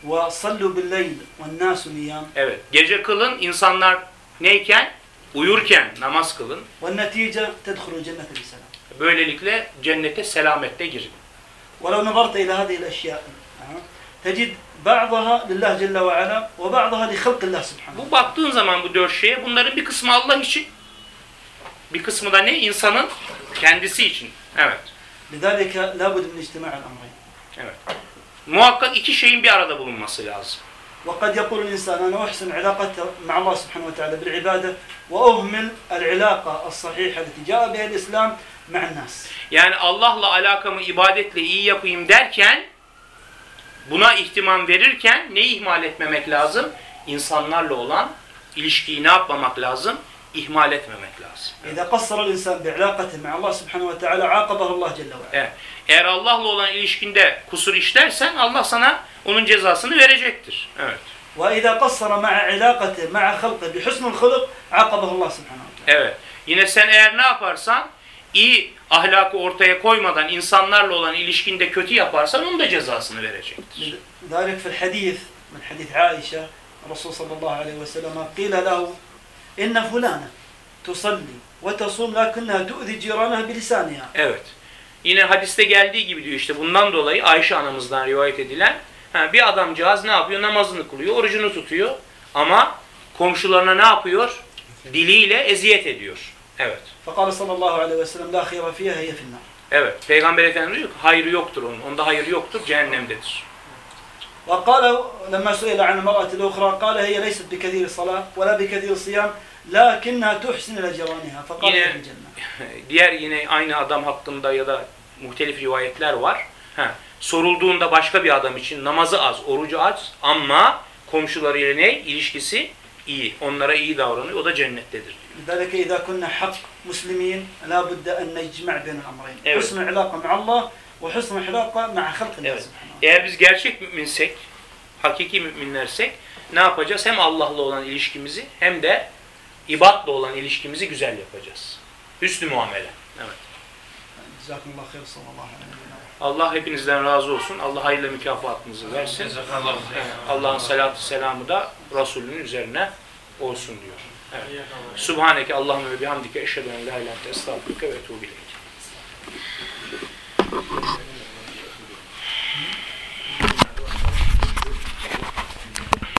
وصلوا بالليل والناس نيام Evet. Gece kılın. insanlar neyken? Uyurken namaz kılın. والنتيجة تدخل الجنة بسلام Böylelikle cennete selamette girin. ولو نظرت إلى هذه الأشياء أه، تجد بعضها لله جل وعلا وبعضها لخلق الله سبحانه Bu baktığın zaman bu dört şeye bunların bir kısmı Allah için. Bir kısmı da ne? İnsanın Kendisi için. Evet. لذلك لابد من اجتماع الأمرين Evet. Muhakkak iki şeyin bir arada bulunması lazım. وقد يقول الإنسان أنا أحسن علاقته مع الله سبحانه وتعالى بالعبادة وأهمل العلاقة الصحيحة التي جاء بها الإسلام مع الناس Yani Allah'la alakamı ibadetle iyi yapayım derken buna ihtimam verirken neyi ihmal etmemek lazım? İnsanlarla olan ilişkiyi ne yapmamak lazım? İhmal etmemek lazım. إذا قصر الإنسان بعلاقته مع الله سبحانه وتعالى عاقبه الله جل وعلا Evet. Eğer Allah'la olan ilişkinde kusur işlersen Allah sana onun cezasını verecektir. Evet. وإذا قصر مع علاقته مع خلقه بحسن الخلق عاقبه الله سبحانه وتعالى Evet. Yine sen eğer ne yaparsan iyi ahlakı ortaya koymadan insanlarla olan ilişkinde kötü yaparsan onun da cezasını verecektir. ذلك في الحديث من حديث عائشة الرسول صلى الله عليه وسلم قيل له enne fulâne tusalli ve tasum lakinneha tu'zi ciraneha bilisaniha. Evet. Yine hadiste geldiği gibi diyor işte bundan dolayı Ayşe anamızdan rivayet edilen ha, bir adamcağız ne yapıyor? Namazını kılıyor, orucunu tutuyor ama komşularına ne yapıyor? Diliyle eziyet ediyor. Evet. Fakale sallallahu aleyhi ve sellem la hayra fiha hiye finnar. Evet. Peygamber Efendimiz diyor ki hayrı yoktur onun. Onda hayır yoktur. Cehennemdedir. وقال لما سئل عن المرأة الأخرى قال هي ليست بكثير صلاة ولا بكثير صيام لكنها تحسن إلى جيرانها فقال Yine- هي في الجنة Diğer yine aynı adam hakkında ya da muhtelif rivayetler var. Ha, sorulduğunda başka bir adam için namazı az, orucu az ama komşularıyla ne? İlişkisi iyi. Onlara iyi davranıyor. O da cennettedir diyor. لذلك إذا كنا حق مسلمين لا بد أن نجمع بين الأمرين Evet. حسن العلاقة مع الله وحسن العلاقة مع خلق الله Evet. Eğer biz gerçek müminsek, hakiki müminlersek ne yapacağız? Hem Allah'la olan ilişkimizi hem de ibadla olan ilişkimizi güzel yapacağız. Üstü muamele. Evet. Allah hepinizden razı olsun. Allah hayırlı mükafatınızı versin. Allah'ın salatü selamı da Resulünün üzerine olsun diyor. Evet. Subhaneke Allahümme ve bihamdike eşhedü en la ilahe ve etûbü ileyk.